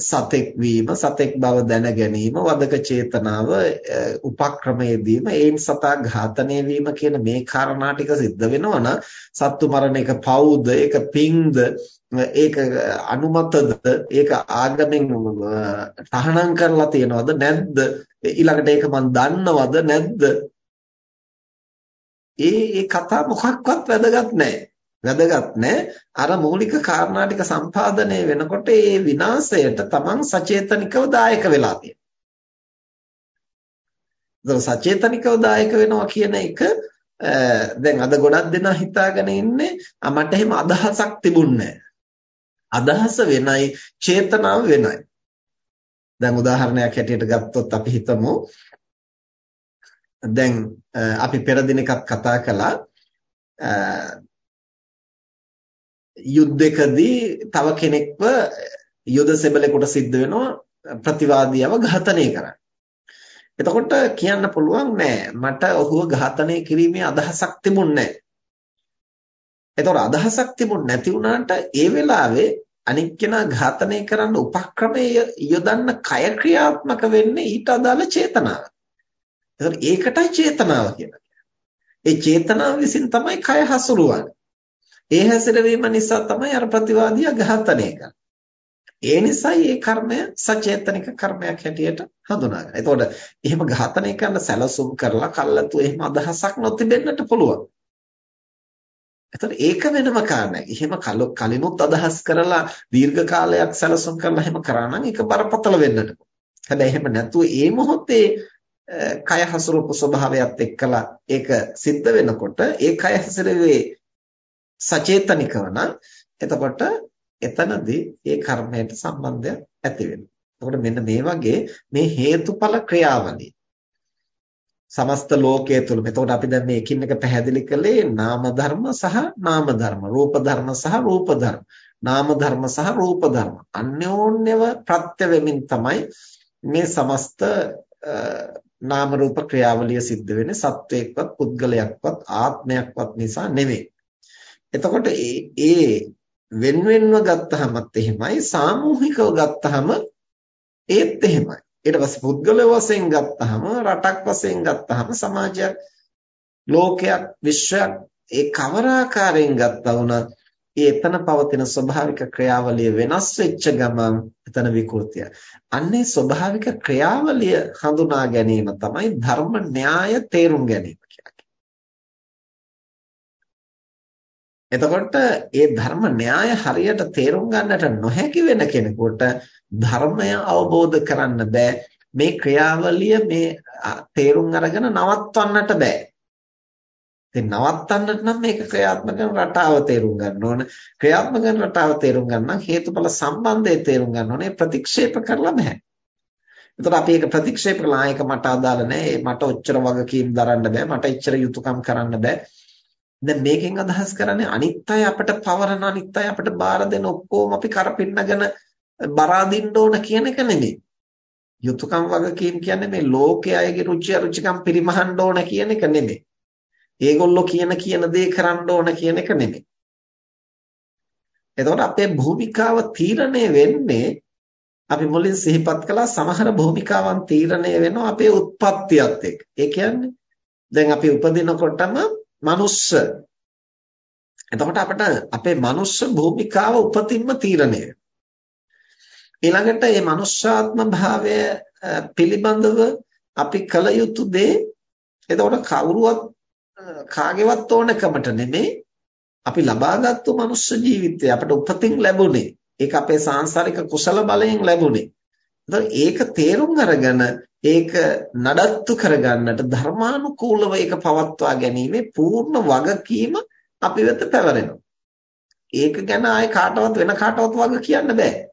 සතෙක් වීම සතෙක් බව දැන ගැනීම වදක චේතනාව උපක්‍රමයේදීම ඒන් සතා ඝාතනය වීම කියන මේ කාරණා ටික සිද්ධ වෙනවා නම් සත්තු මරණ එක පවුද ඒක පිංද ඒක අනුමතද ඒක ආගමෙන් තහනම් කරලා තියනවද නැද්ද? ඊළඟට ඒක මන් දන්නවද නැද්ද? ඒ ඒ කතා මොකක්වත් වැදගත් නැහැ. වැදගත් නැහැ. අර මූලික කාරණා ටික සම්පාදනය වෙනකොට ඒ විනාශයට තමන් සචේතනිකව දායක වෙලා තියෙනවා. සචේතනිකව දායක වෙනවා කියන එක දැන් අද ගොඩක් දෙනා හිතාගෙන ඉන්නේ මට එහෙම අදහසක් තිබුණේ අදහස වෙනයි චේතනාව වෙනයි. දැන් උදාහරණයක් හැටියට ගත්තොත් අපි හිතමු දැන් අපි පෙර දිනකත් කතා කළා යුද්ධකදී තව කෙනෙක්ව යුද සෙබලෙකුට සිද්ධ වෙනවා ප්‍රතිවාදියව ඝාතනය කරන්න. එතකොට කියන්න පුළුවන් නෑ මට ඔහුව ඝාතනය කිරීමේ අදහසක් තිබුණේ නෑ. එතකොට අදහසක් තිබුණ නැති වුණාට ඒ වෙලාවේ අනික් කෙනා ඝාතනය කරන්න උපක්‍රමයේ යොදන්න කය ක්‍රියාත්මක වෙන්නේ ඊට අදාළ චේතනාව. ඒකටයි චේතනාව කියලා ඒ චේතනාව විසින් තමයි කය හසුරුවන්නේ. ඒ හැසිරවීම නිසා තමයි අර ප්‍රතිවාදියා ඝාතනය කරන්නේ. ඒ නිසායි මේ කර්මය සචේතනික කර්මයක් හැටියට හඳුනාගන්නේ. එතකොට එහෙම ඝාතනය කරන සැලසුම් කරලා කල්ලාතු එහෙම අදහසක් නොතිබෙන්නට පුළුවන්. එතකොට ඒක වෙනම කාරණයක්. එහෙම කලිනුත් අදහස් කරලා දීර්ඝ කාලයක් සැලසුම් කරලා එහෙම කරා නම් ඒක බරපතල වෙන්නට හැබැයි එහෙම නැතුව ඒ මොහොතේ කය හසුරුවපු ස්වභාවයත් එක්කලා ඒක සිද්ධ වෙනකොට ඒ කය හැසිරෙවේ සචේතනිකව නම් එතකොට එතනදී ඒ කර්මයට සම්බන්ධයක් ඇති වෙනවා. එතකොට මෙන්න මේ වගේ මේ හේතුඵල ක්‍රියාවලිය සමස්ත ලෝකයේ තුල. එතකොට අපි දැන් මේ එකින් එක පැහැදිලි කළේ නාම ධර්ම සහ නාම ධර්ම, රූප ධර්ම සහ රූප ධර්ම, නාම ධර්ම සහ රූප ධර්ම. අන්‍යෝන්‍යව ප්‍රත්‍ය වෙමින් තමයි මේ සමස්ත නාම රූප ක්‍රියාවලිය සිද්ධ වෙන්නේ සත්වයක්වත් පුද්ගලයක්වත් ආත්මයක්වත් නිසා නෙමෙයි. එතකොට ඒ වෙන වෙනව ගත්තහමත් එහෙමයි සාමූහිකව ගත්තහම ඒත් එහෙමයි. ඊට පස්සේ පුද්ගල වශයෙන් ගත්තහම රටක් වශයෙන් ගත්තහම සමාජයක් ලෝකයක් විශ්වයක් ඒ කවර ආකාරයෙන් ගත්තා වුණත් ඒ එතන පවතින ස්වභාවික ක්‍රියාවලිය වෙනස් වෙච්ච ගමන් එතන විකෘතිය. අන්නේ ස්වභාවික ක්‍රියාවලිය හඳුනා ගැනීම තමයි ධර්ම න්‍යාය තේරුම් ගැනීම කියන්නේ. එතකොට ඒ ධර්ම න්‍යාය හරියට තේරුම් ගන්නට නොහැකි වෙන කෙනෙකුට ධර්මය අවබෝධ කරන්න බෑ. මේ ක්‍රියාවලිය මේ තේරුම් අරගෙන නවත්වන්නට බෑ. ඉතින් නවත්තන්නට නම් මේක ක්‍රියාත්මක කරන රටාව තේරුම් ගන්න ඕන. ක්‍රියාත්මක කරන රටාව තේරුම් ගන්න හේතුඵල සම්බන්ධය තේරුම් ගන්න ඕනේ. ප්‍රතික්ෂේප කරලා බෑ. එතකොට අපි ඒක ප්‍රතික්ෂේප කළා ඒක මට අදාළ නැහැ මට ඔච්චර වගකීම් දරන්න බෑ. මට එච්චර යුතුයකම් කරන්න බෑ. දැන් මේකෙන් අදහස් කරන්නේ අනිත් අය අපට පවරන අනිත් අය අපට බාර දෙන ඔක්කොම අපි කරපින්නගෙන බරාදින්න ඕන කියන එක නෙමෙයි. යුතුයකම් වගකීම් කියන්නේ මේ ලෝකයේ අයගේ රුචි අරුචිකම් පරිමහන්න ඕන කියන එක නෙමෙයි. ඒගොල්ලෝ කියන කියන දේ කරන්න ඕන කියන එක නෙමෙයි. එතකොට අපේ භූමිකාව තීරණය වෙන්නේ අපි මුලින් සිහිපත් කළා සමහර භූමිකාවන් තීරණය වෙනවා අපේ උත්පත්තියත් එක්ක. ඒ කියන්නේ දැන් අපි උපදිනකොටම මනුස්ස. එතකොට අපිට අපේ මනුස්ස භූමිකාව උපතින්ම තීරණය ඊළඟට මේ මනුෂ්‍යාත්ම භාවය පිළිබඳව අපි කල යුතු දේ එතකොට කවුරුවත් කාගේවත් ඕනකමට නෙමෙයි අපි ලබාගත්තු මනුෂ්‍ය ජීවිතය අපට උපතින් ලැබුණේ ඒක අපේ සාංශාරික කුසල බලයෙන් ලැබුණේ. ඒක තේරුම් අරගෙන ඒක නඩත්තු කරගන්නට ධර්මානුකූලව ඒක පවත්වා ගැනීමේ පූර්ණ වගකීම අපි වෙත පැවරෙනවා. ඒක ගැන ආයේ කාටවත් වෙන කාටවත් වග කියන්න බෑ.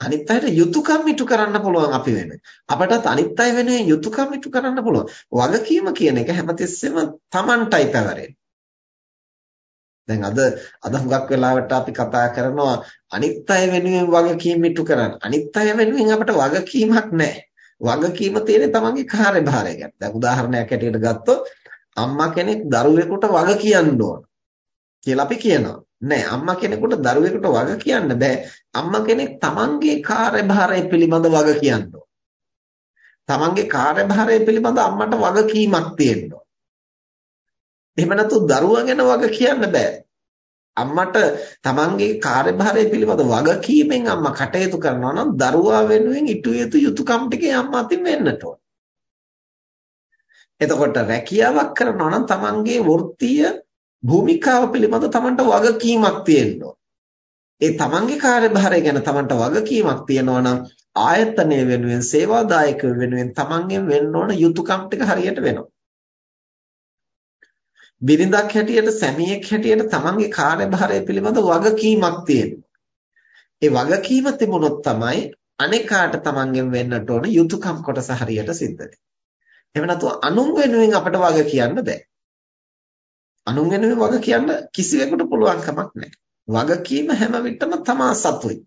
අනිත් අයට යුතුයකම් ඉටු කරන්න පුළුවන් අපි වෙන. අපටත් අනිත් අය වෙනුවෙන් යුතුයකම් ඉටු කරන්න පුළුවන්. වගකීම කියන එක හැමතිස්සෙම Tamanටයි පැවරෙන්නේ. දැන් අද අද හුඟක් වෙලාවට අපි කතා කරනවා අනිත් අය වෙනුවෙන් වගකීම් ඉටු කරන්න. අනිත් අය වෙනුවෙන් අපිට වගකීමක් නැහැ. වගකීම තියෙන්නේ තමන්ගේ කාර්යභාරය ගැන. දැන් උදාහරණයක් ඇටියට ගත්තොත් අම්මා කෙනෙක් දරුවෙකුට වග කියන්න ඕන කියලා අපි කියනවා. නෑ අම්මා කෙනෙකුට දරුවෙකුට වග කියන්න බෑ. අම්මා කෙනෙක් තමන්ගේ කාර්යභාරය පිළිබඳ වග කියන්න ඕන. තමන්ගේ කාර්යභාරය පිළිබඳ අම්මට වගකීමක් තියෙන්න ඕන. එහෙම නැතු දරුවා ගැන වග කියන්න බෑ. අම්මට තමන්ගේ කාර්යභාරය පිළිබඳ වගකීමෙන් අම්මා කටයුතු කරනවා නම් දරුවා වෙනුවෙන් ඉටු යුතු යුතුයකම් ටිකේ අම්මා අතින් වෙන්නට ඕන. එතකොට රැකියාවක් කරනවා නම් තමන්ගේ වෘත්තීය භූමිකාව පිළිබඳ තමන්ට වගකීමක් තියෙන්න ඒ තමන්ගේ කාර්යභාරය ගැන තමන්ට වගකීමක් තියෙනවා නම් ආයතනය වෙනුවෙන් සේවාදායක වෙනුවෙන් තමන්ගෙන් වෙන්න ඕන යුතුයකම් ටික හරියට වෙනවා. බිරිඳක් හැටියට සැමියෙක් හැටියට තමන්ගේ කාර්යභාරය පිළිබඳ වගකීමක් තියෙනවා. ඒ වගකීම තිබුණොත් තමයි අනේකාට තමන්ගෙන් වෙන්නට ඕන යුතුයකම් කොටස හරියට සිද්ධ වෙන්නේ. එහෙම නැතුව අනුන් වෙනුවෙන් අපිට වග කියන්න බෑ. අනුන් වෙනුවෙන් වග කියන්න කිසිවෙකුට පුළුවන් කමක් නැහැ. වගකීම හැම විටම තමා සතුයි.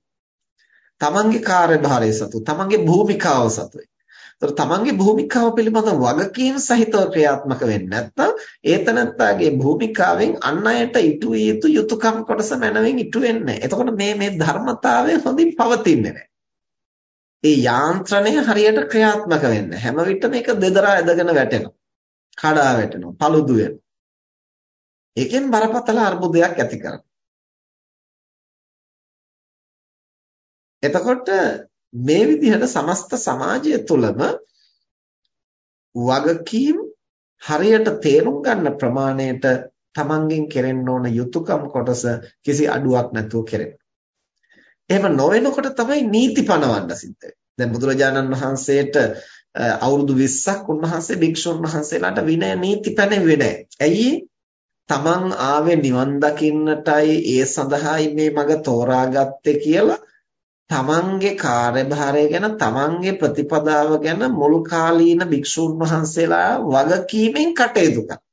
තමන්ගේ කාර්යභාරය සතු, තමන්ගේ භූමිකාව සතුයි. ඒතර තමන්ගේ භූමිකාව පිළිබඳ වගකීම් සහිතව ක්‍රියාත්මක වෙන්නේ නැත්නම් ඒතනත්තාගේ භූමිකාවෙන් අන් අයට ඉටු යුතු යුතුයකම් කොටස මනවෙන් ඉටු වෙන්නේ එතකොට මේ මේ ධර්මතාවය හොඳින් පවතින්නේ නැහැ. ඒ යාන්ත්‍රණය හරියට ක්‍රියාත්මක වෙන්නේ හැම විටම මේක දෙදරා ඇදගෙන වැටෙනවා. කඩා වැටෙනවා, paludu වෙනවා. ඒකෙන් බරපතල අර්බුදයක් ඇති කරනවා. එතකොට මේ විදිහට සමස්ත සමාජය තුළම වගකීම් හරියට තේරුම් ගන්න ප්‍රමාණයට තමන්ගෙන් කෙරෙන්න ඕන යුතුයකම් කොටස කිසි අඩුවක් නැතුව කෙරෙනවා. එහෙම නොවෙනකොට තමයි නීති පනවන්න සිද්ධ වෙන්නේ. දැන් බුදුරජාණන් වහන්සේට අවුරුදු 20ක් උන්වහන්සේ භික්ෂුන් වහන්සේලාට විනය නීති පැනෙන්නේ නැහැ. ඇයි? තමන් ආවේ නිවන් දකින්නටයි ඒ සඳහායි මේ මඟ තෝරාගත්තේ කියලා තමන්ගේ කාර්යභාරය ගැන තමන්ගේ ප්‍රතිපදාව ගැන මුල් කාලීන භික්ෂුන් වහන්සේලා වගකීමෙන් කටයුතු කරනවා.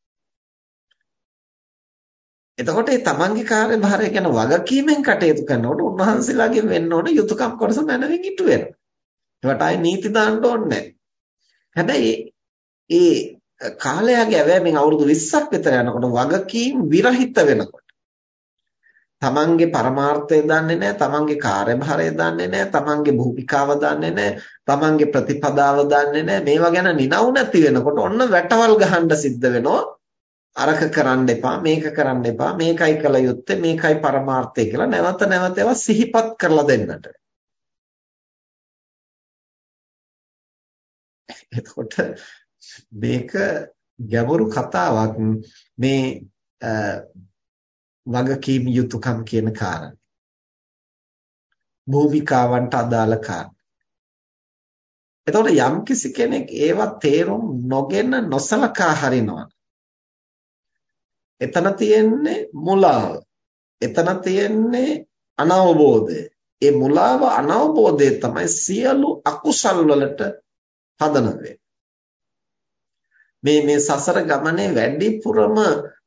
එතකොට මේ තමන්ගේ කාර්යභාරය ගැන වගකීමෙන් කටයුතු කරනකොට උන්වහන්සේලාගෙන් වෙන්න ඕන යුතුයකම් කොටස මනවින් ඉටු වෙනවා. ඒවට ආයේ නීති දාන්න ඕනේ හැබැයි ඒ කාලයගේ ඇවෑමෙන් අවුරුදු 20ක් විතර යනකොට වගකීම් විරහිත වෙනකොට තමන්ගේ පරමාර්ථය දන්නේ නැහැ, තමන්ගේ කාර්යභාරය දන්නේ නැහැ, තමන්ගේ භූමිකාව දන්නේ නැහැ, තමන්ගේ ප්‍රතිපදාව දන්නේ නැහැ. මේවා ගැන නිනව් නැති වෙනකොට ඔන්න වැටවල් ගහන්න සිද්ධ වෙනවා. අරක කරන්න එපා, මේක කරන්න එපා, මේකයි කළ යුත්තේ, මේකයි පරමාර්ථය කියලා නැවත නැවත ඒවා සිහිපත් කරලා දෙන්නට. එතකොට මේක ගැඹුරු කතාවක් මේ වගකීම් යුතුයකම් කියන කාරණේ. භූමිකාවන්ට අදාළ කාරණා. එතකොට යම්කිසි කෙනෙක් ඒවා තේරුම් නොගෙන නොසලකා හරිනවා. එතන තියෙන්නේ මුලාව. එතන තියෙන්නේ අනවබෝධය. ඒ මුලාව අනවබෝධය තමයි සියලු අකුසල් වලට පදනම වෙන්නේ. මේ මේ සසර ගමනේ වැඩිපුරම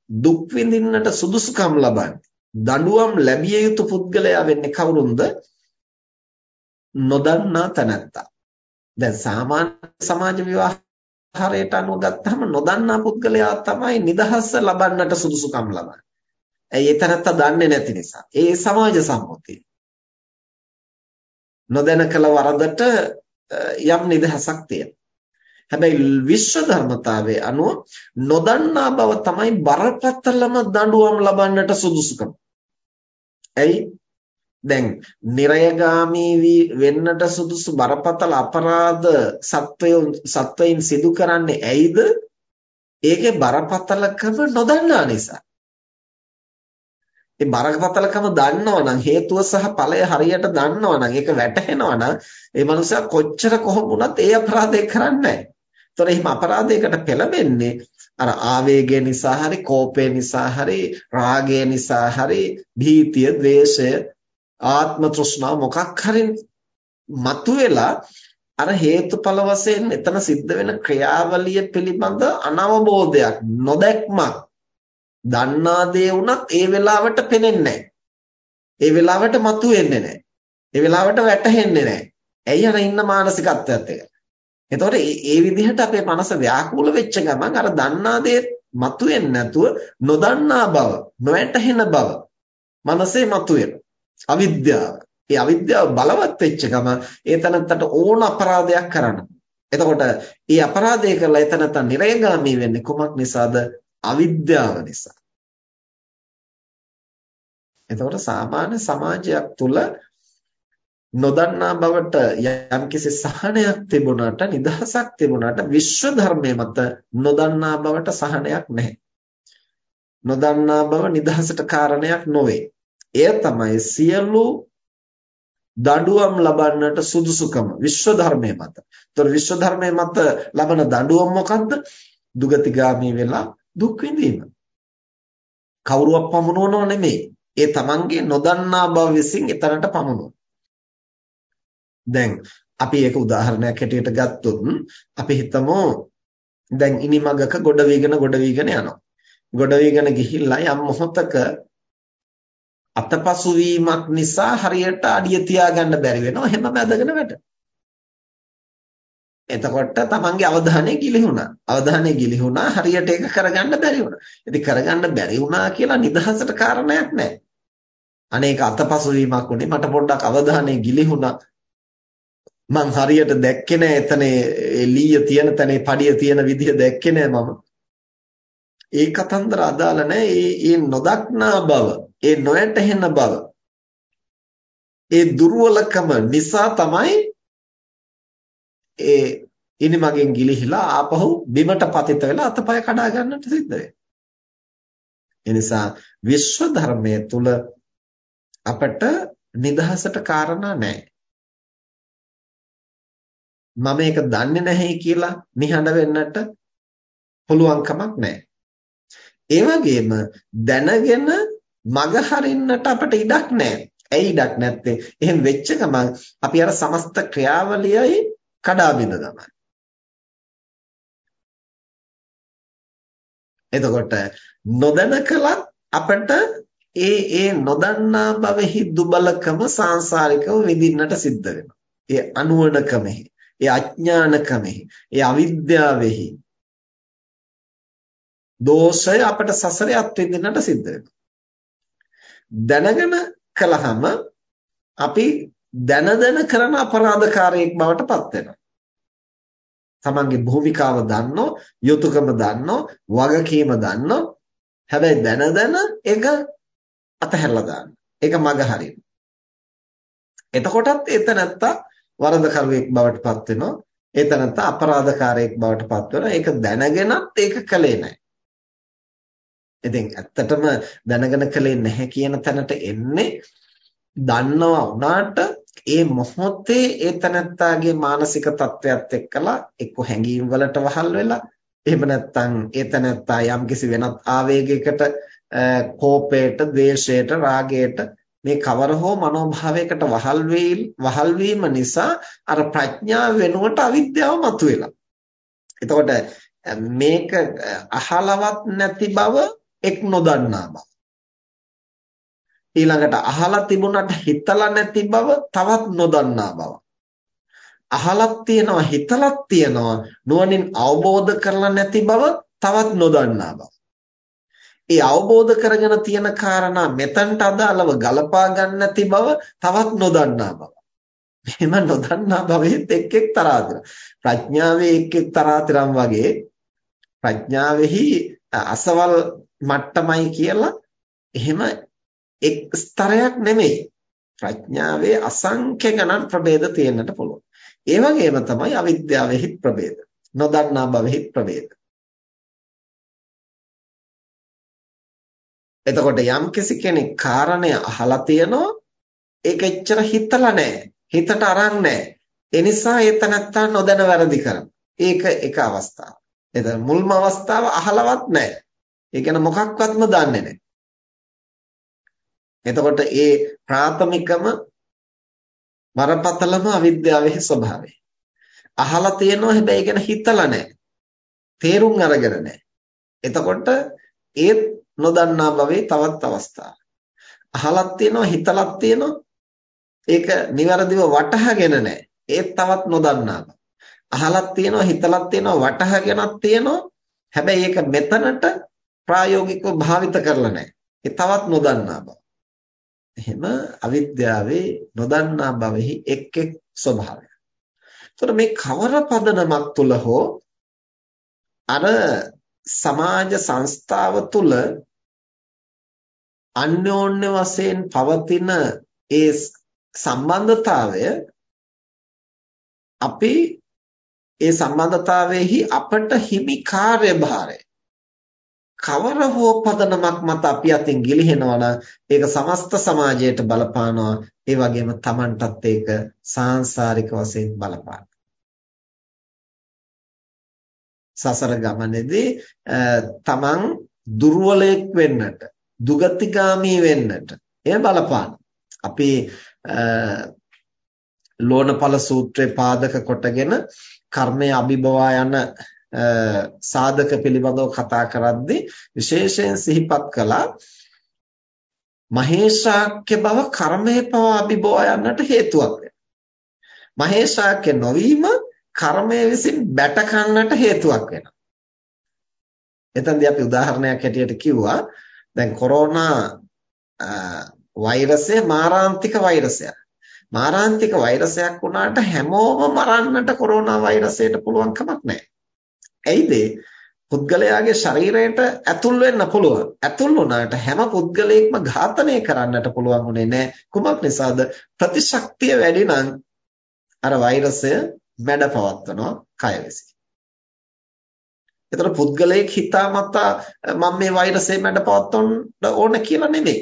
දුක් විඳින්නට සුදුසුකම් ලබන්නේ දඬුවම් ලැබිය යුතු පුද්ගලයා වෙන්නේ කවුරුන්ද නොදන්නා තැනැත්තා දැන් සාමාන්‍ය සමාජ විවාහයට අනුව ගත්තහම නොදන්නා පුද්ගලයා තමයි නිදහස ලබන්නට සුදුසුකම් ලබන්නේ. ඇයි ඒ තැනත්තා දන්නේ නැති නිසා. ඒ සමාජ සම්මුතිය. නොදැන කළ වරදට යම් නිදහසක් තියෙනවා. හැබැයි විශ්ව ධර්මතාවයේ අනුව නොදන්නා බව තමයි බරපතලම දඬුවම් ලබන්නට සුදුසුකම. ඇයි දැන් නිරයගාමී වෙන්නට සුදුසු බරපතල අපරාධ සත්වයන් සත්වයින් සිදු කරන්නේ ඇයිද? ඒකේ බරපතලකම නොදන්නා නිසා. ඒ බරපතලකම දන්නවනම් හේතුව සහ ඵලය හරියට දන්නවනම් ඒක වැටහෙනවනම් ඒ මනුස්සයා කොච්චර කොහොම වුණත් ඒ අපරාධය කරන්නේ නැහැ. ඒතොර එහෙම අපරාධයකට පෙළඹෙන්නේ අර ආවේගය නිසා හරි කෝපය නිසා හරි රාගය නිසා හරි භීතිය, ද්වේෂය ආත්ම තෘෂ්ණාව මොකක් හරි මතුවෙලා අර හේතුඵල වශයෙන් එතන සිද්ධ වෙන ක්‍රියාවලිය පිළිබඳ අනවබෝධයක් නොදැක්මක් දන්නා දේ වුණත් ඒ වෙලාවට පෙනෙන්නේ ඒ වෙලාවට මතුවෙන්නේ නැහැ. ඒ වෙලාවට වැටහෙන්නේ නැහැ. ඇයි අර ඉන්න මානසිකත්වයත් එක. එතකොට ඒ විදිහට අපේ මනස ව්‍යාකූල වෙච්ච ගමන් අර දන්නා දේ මතුවෙන්නේ නැතුව නොදන්නා බව, නොවැටහෙන බව මනසේ මතුවෙනවා. අවිද්‍යාව. ඒ අවිද්‍යාව බලවත් වෙච්ච ගම ඒ තනත්තට ඕන අපරාධයක් කරන්න. එතකොට මේ අපරාධය කරලා ඒ තනත්ත නිරයගාමී වෙන්නේ කුමක් නිසාද? අවිද්‍යාව නිසා. එතකොට සාමාන්‍ය සමාජයක් තුල නොදන්නා බවට යම්කිසි සහනයක් තිබුණාට නිදහසක් තිබුණාට විශ්ව ධර්මයේ මත නොදන්නා බවට සහනයක් නැහැ. නොදන්නා බව නිදහසට කාරණයක් නොවේ. එය තමයි සියලු දඬුවම් ලබන්නට සුදුසුකම විශ්ව ධර්මයේ මත. ඒතර විශ්ව ධර්මයේ මත ලබන දඬුවම් මොකද්ද? දුගතිගාමී වෙලා දුක් විඳීම. කවුරුවක් පමුණවනව නෙමෙයි. ඒ තමන්ගේ නොදන්නා බව විසින් එතරට පමුණුව. දැන් අපි ඒක උදාහරණයක් හැටියට ගත්තොත් අපි හිතමු දැන් ඉනිමගක ගොඩ වීගෙන ගොඩ වීගෙන යනවා. ගොඩ වීගෙන ගිහිල්ලා යම් මොහොතක අතපසු වීමක් නිසා හරියට අඩිය තියාගන්න බැරි වෙනවා. එහෙම මැදගෙන වැටෙනවා. එතකොට තමන්ගේ අවධානය ගිලිහුණා. අවධානය ගිලිහුණා හරියට ඒක කරගන්න බැරි වුණා. ඉතින් කරගන්න බැරි වුණා කියලා නිදහසට කාරණයක් නැහැ. අනේක අතපසු වීමක් උනේ මට පොඩ්ඩක් අවධානය ගිලිහුණා. මං හරියට දැක්කේ නැහැ එතන ලීය තියෙන තැනේ පඩිය තියෙන විදිහ දැක්කේ නැහැ මම. ඒ කතන්දර අදාළ නැහැ. ඒ නොදක්නා බව ඒ නොයැටහෙන බව ඒ දුර්වලකම නිසා තමයි ඒ ඉනිමගෙන් ගිලිහිලා ආපහු බිමට පතිත වෙලා අතපය කඩා ගන්නට සිද්ධ වෙන්නේ. එනිසා විශ්ව ධර්මයේ තුල අපට නිදහසට කාරණා නැහැ. මම ඒක දන්නේ නැහැ කියලා නිහඬ වෙන්නට පුළුවන් කමක් නැහැ. ඒ වගේම දැනගෙන මග හරින්නට අපට ඉඩක් නැහැ. ඇයි ඉඩක් නැත්තේ? එහෙම වෙච්ච ගමන් අපි අර සමස්ත ක්‍රියාවලියයි කඩා බිඳ ගන්නවා. එතකොට නොදැන කලත් අපට ඒ ඒ නොදන්නා බවෙහි දුබලකම සාංශාරිකව විඳින්නට සිද්ධ වෙනවා. ඒ අනුවණකමෙහි, ඒ අඥානකමෙහි, ඒ අවිද්‍යාවෙහි දෝෂය අපට සසරේ අත්විඳින්නට සිද්ධ වෙනවා. දැනගෙන කළාම අපි දැන දැන කරන අපරාධකාරයෙක් බවට පත් වෙනවා. තමන්ගේ භූමිකාව දන්නෝ, යුතුයකම දන්නෝ, වගකීම දන්නෝ. හැබැයි දැන දැන ඒක අතහැරලා දාන්න. ඒක මග හරින. එතකොටත් එතනත්ත වරදකරුවෙක් බවට පත් වෙනවා. එතනත්ත අපරාධකාරයෙක් බවට පත් වෙනවා. ඒක දැනගෙනත් ඒක කළේ නැහැ. ඉතින් ඇත්තටම දැනගෙන කලේ නැහැ කියන තැනට එන්නේ දන්නවා වුණාට ඒ මොහොතේ ඒ තනත්තාගේ මානසික තත්ත්වයක් එක්කලා එක්ක හැඟීම් වලට වහල් වෙලා එහෙම නැත්නම් ඒ තනත්තා යම්කිසි වෙනත් ආවේගයකට කෝපයට, ද්වේෂයට, රාගයට මේ කවර හෝ මනෝභාවයකට වහල් වහල් වීම නිසා අර ප්‍රඥාව වෙනුවට අවිද්‍යාව මතුවෙලා. එතකොට මේක අහලවත් නැති බව එක් නොදන්නා බව. ඊළඟට අහලා තිබුණට හිතලා නැති බව තවත් නොදන්නා බව. අහලක් තියනවා හිතලක් තියනවා නුවණින් අවබෝධ කරලා නැති බව තවත් නොදන්නා බව. ඒ අවබෝධ කරගෙන තියෙන කාරණා මෙතනට අදාළව ගලපා ගන්න නැති බව තවත් නොදන්නා බව. මෙහෙම නොදන්නා භවෙත් එක් එක් තරාතිරම්. ප්‍රඥාවේ එක් එක් තරාතිරම් වගේ ප්‍රඥාවෙහි අසවල් මට්ටමයි කියලා එහෙම එක් ස්තරයක් නෙමෙයි. ප්‍රඥාවේ අසංඛ්‍ය ගණන් ප්‍රභේද තියෙන්නට පුළුවන්. ඒ වගේම තමයි අවිද්‍යාවෙහි ප්‍රභේද. නොදන්නා භවෙහි ප්‍රභේද. එතකොට යම්කිසි කෙනෙක් කාරණය අහලා තියෙනවා ඒක එච්චර හිතලා නැහැ. හිතට අරන් නැහැ. ඒ නිසා ඒ තනත්තා නොදැන වැරදි කරනවා. ඒක එක අවස්ථාවක්. එතන මුල්ම අවස්ථාව අහලවත් නැහැ. ඒ කියන්නේ මොකක්වත්ම දන්නේ නැහැ. එතකොට ඒ ප්‍රාථමිකම බරපතලම අවිද්‍යාවේ ස්වභාවය. අහලා තියෙනවා හැබැයි ඒක ගැන හිතලා නැහැ. තේරුම් අරගෙන නැහැ. එතකොට ඒත් නොදන්නා භවයේ තවත් අවස්ථාවක්. අහලක් තියෙනවා හිතලක් තියෙනවා ඒක નિවරදිව වටහාගෙන නැහැ. ඒත් තවත් නොදන්නා බව. අහලක් තියෙනවා හිතලක් තියෙනවා වටහාගෙනක් තියෙනවා. හැබැයි ඒක මෙතනට ප්‍රායෝගිකව භාවිත කරලා නැහැ. ඒ තවත් නොදන්නා බව. එහෙම අවිද්‍යාවේ නොදන්නා බවෙහි එක් එක් ස්වභාවය. එතකොට මේ කවර පදනමක් තුල හෝ අර සමාජ සංස්ථාව තුල අන්‍යෝන්‍ය වශයෙන් පවතින ඒ සම්බන්ධතාවය අපි ඒ සම්බන්ධතාවයේහි අපට හිමි කාර්යභාරය කවර හෝ පදනමක් මත අපි අතින් ගිලිහෙනවා නම් ඒක සමස්ත සමාජයට බලපානවා. ඒ වගේම Tamanටත් ඒක සාංශාරික වශයෙන් බලපානවා. සසර ගමනේදී තමන් දුර්වලයෙක් වෙන්නට දුගතිගාමී වෙන්නට එය බලපාන. අපි ලෝණපල සූත්‍රයේ පාදක කොටගෙන කර්මය අභිබවා යන සාධක පිළිබඳව කතා කරද්දී විශේෂයෙන් සිහිපත් කළා මහේශාක්‍ය බව කර්මයේ පව අභිබවා යන්නට හේතුවක් වෙනවා. මහේශාක්‍ය නොවීම කර්මය විසින් බැට කන්නට හේතුවක් වෙනවා. එතනදී අපි උදාහරණයක් හැටියට කිව්වා දැන් කොරෝනා වෛරසය මාරාන්තික වෛරසයක්. මාරාන්තික වෛරසයක් වුණාට හැමෝම මරන්නට කොරෝනා වෛරසයට පුළුවන් කමක් නැහැ. ඇයිද? පුද්ගලයාගේ ශරීරයට ඇතුල් වෙන්න පුළුවන්. ඇතුල් වුණාට හැම පුද්ගලයෙක්ම ඝාතනය කරන්නට පුළුවන් උනේ නැහැ. කුමක් නිසාද? ප්‍රතිශක්තිය වැඩි නම් අර වෛරසය මැඩ පවත්වනවා කය විසින්. ඒතර පුද්ගලයෙක් හිතාමතා මම මේ වෛරසය මැඩ පවත්වන්න ඕන කියලා නෙමෙයි.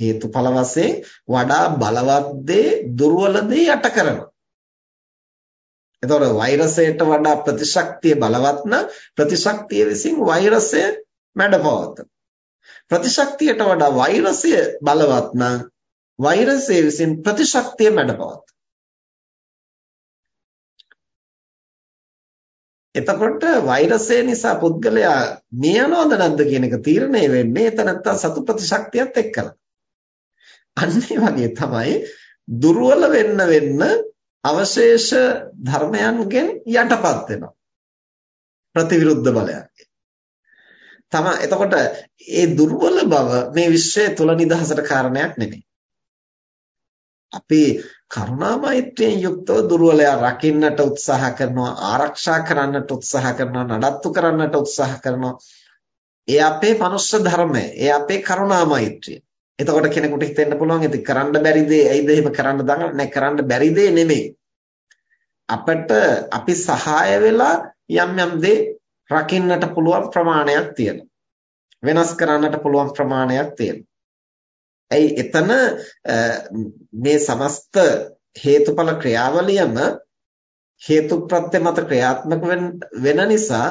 හේතුඵල වශයෙන් වඩා බලවත් දේ දුර්වල දේ යට කරනවා. එතකොට වෛරසයට වඩා ප්‍රතිශක්තිය බලවත් නම් ප්‍රතිශක්තිය විසින් වෛරසය මැඩපවතන. ප්‍රතිශක්තියට වඩා වෛරසය බලවත් නම් වෛරසය විසින් ප්‍රතිශක්තිය මැඩපවතන. එතකොට වෛරසය නිසා පුද්ගලයා මිය යනවද නැද්ද කියන එක තීරණය වෙන්නේ එතනත්තා සතු ප්‍රතිශක්තියත් එක්කලා. අන්න වගේ තමයි දුර්වල වෙන්න වෙන්න අවශේෂ ධර්මයන්ගෙන් යටපත් වෙනවා. ප්‍රතිවිරුද්ධ බලයන්ගෙන්. තමයි එතකොට ඒ දුර්වල බව මේ විශ්වය තුල නිදහසට කාරණයක් නෙමෙයි. අපි කරුණා මෛත්‍රියෙන් යුක්තව දුර්වලයා රකින්නට උත්සාහ කරනවා ආරක්ෂා කරන්නට උත්සාහ කරනවා නඩත්තු කරන්නට උත්සාහ කරනවා. ඒ අපේ මනුෂ්‍ය ධර්මය ඒ අපේ කරුණා මෛත්‍රිය එතකොට කෙනෙකුට හිතෙන්න පුළුවන් ඉතින් කරන්න බැරි දේ ඇයිද එහෙම කරන්න දඟල නැහැ කරන්න බැරි දේ නෙමෙයි. අපිට අපි සහාය වෙලා යම් යම් දේ රකින්නට පුළුවන් ප්‍රමාණයක් තියෙනවා. වෙනස් කරන්නට පුළුවන් ප්‍රමාණයක් තියෙනවා. ඇයි එතන මේ සමස්ත හේතුඵල ක්‍රියාවලියම හේතු ප්‍රත්‍ය මත ක්‍රියාත්මක වෙන නිසා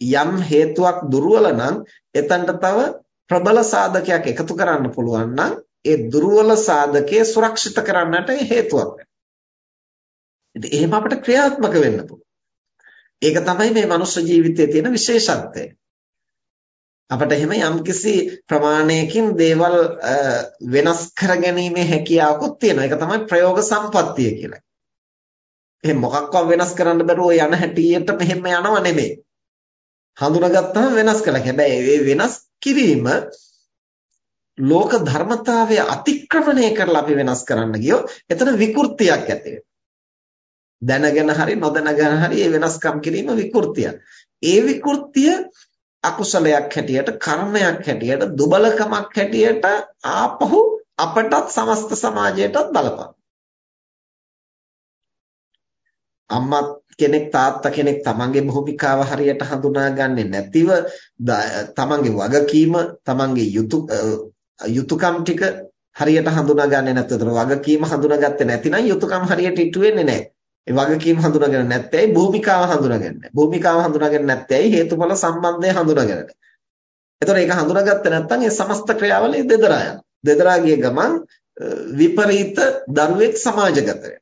යම් හේතුවක් දුර්වල නම් එතනට තව ප්‍රබල සාධකයක් එකතු කරන්න පුළුවන් නම් ඒ දුර්වල සාධකය සුරක්ෂිත කරන්නට හේතුවක් වෙනවා. ඉතින් එහෙම අපිට ක්‍රියාත්මක වෙන්න පුළුවන්. ඒක තමයි මේ මනුෂ්‍ය ජීවිතයේ තියෙන විශේෂත්වය. අපිට එහෙම යම්කිසි ප්‍රමාණයකින් දේවල් වෙනස් කරගැනීමේ හැකියාවකුත් තියෙනවා. ඒක තමයි ප්‍රයෝග සම්පත්තිය කියලා. එහෙනම් මොකක්වත් වෙනස් කරන්න බැරුව යන හැටියට මෙහෙම යනව නෙමෙයි. හඳුනාගත්තාම වෙනස් කළා. හැබැයි මේ වෙනස් කිරීම ලෝක ධර්මතාවය අතික්‍රමණය කරලා අපි වෙනස් කරන්න ගියොත් එතන විකෘතියක් ඇති දැනගෙන හරි නොදැනගෙන හරි මේ වෙනස්කම් කිරීම විකෘතියක්. ඒ විකෘතිය අකුසලයක් හැටියට කර්මයක් හැටියට දුබලකමක් හැටියට ආපහු අපටත් සමස්ත සමාජයටත් බලපාන. අම්මා කෙනෙක් තාත්තා කෙනෙක් තමන්ගේ භූමිකාව හරියට හඳුනාගන්නේ නැතිව තමන්ගේ වගකීම තමන්ගේ යුතු යුතුයකම් ටික හරියට හඳුනාගන්නේ නැත්නම් වගකීම හඳුනාගත්තේ නැතිනම් යුතුයකම් හරියට ඉටු වෙන්නේ නැහැ. ඒ වගකීම හඳුනාගෙන නැත්නම් භූමිකාව හඳුනාගන්නේ නැහැ. භූමිකාව හඳුනාගෙන නැත්නම් හේතුඵල සම්බන්ධය හඳුනාගන්නේ නැහැ. එතකොට ඒක හඳුනාගත්තේ නැත්නම් ඒ සමස්ත ක්‍රියාවලිය දෙදරා යනවා. දෙදරා ගිය ගමන් විපරීත දරුවෙක් සමාජගත වෙනවා.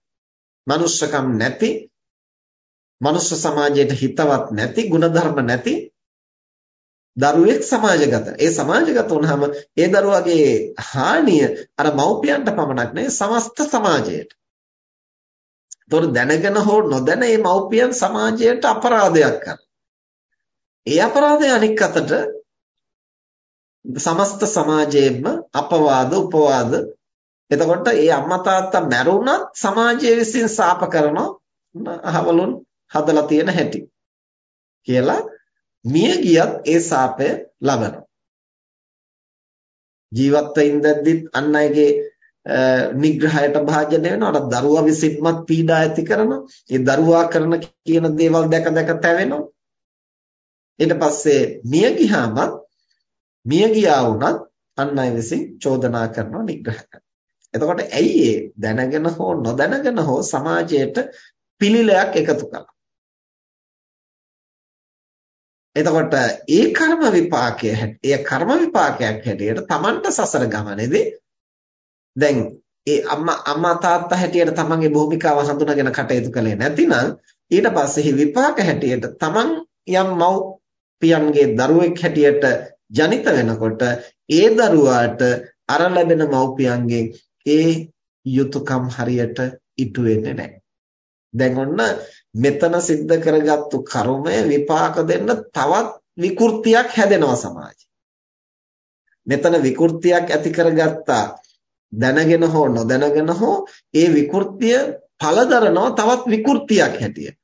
මනුෂ්‍යකම් නැති මනුෂ්‍ය සමාජයට හිතවත් නැති ಗುಣධර්ම නැති දරුවෙක් සමාජගත. ඒ සමාජගත වුනහම ඒ දරුවාගේ හානිය අර මව්පියන්ට පමණක් නෙවෙයි සමස්ත සමාජයට. ඒතොර දැනගෙන හෝ නොදැන මේ මව්පියන් සමාජයට අපරාධයක් කරනවා. ඒ අපරාධය අනික් අතට සමස්ත සමාජයෙන්ම අපවාද උපවාද එතකොට ඒ අම්මා තාත්තා මැරුණත් සමාජය විසින් සාප කරනවා අහවලුන් හදලා තියෙන හැටි කියලා මිය ගියත් ඒ සාපය ලබනවා ජීවත්ව ඉඳද්දිත් අන් අයගේ නිග්‍රහයට භාජනය වෙනවා. අර දරුවා විසින්මත් පීඩා ඇති කරනවා. ඒ දරුවා කරන කියන දේවල් දැක දැක තැවෙනවා. ඊට පස්සේ මිය ගියාම මිය ගියා වුණත් අන් අය විසින් චෝදනා කරනවා නිග්‍රහ කරනවා. එතකොට ඇයි ඒ දැනගෙන හෝ නොදැනගෙන හෝ සමාජයට පිළිලයක් එකතු කළා? එතකොට ඒ කර්ම විපාකයේ ඒ කර්ම විපාකයක් හැටියට Tamanට සසර ගමනේදී දැන් ඒ අම්මා අම්මා තාත්තා හැටියට තමන්ගේ භූමිකාව හඳුනාගෙන කටයුතු කළේ නැතිනම් ඊට පස්සේ විපාක හැටියට තමන් යම් මව්පියන්ගේ දරුවෙක් හැටියට ජනිත වෙනකොට ඒ දරුවාට අර ලැබෙන මව්පියන්ගෙන් ඒ යුතුයකම් හරියට ඉටු වෙන්නේ නැහැ. දැන් ඔන්න මෙතන සිද්ධ කරගත්තු කර්මය විපාක දෙන්න තවත් විකෘතියක් හැදෙනවා සමාජයේ. මෙතන විකෘතියක් ඇති කරගත්තා දැනගෙන හෝ නොදැනගෙන හෝ ඒ විකෘතිය පළදරනවා තවත් විකෘතියක් හැටියට.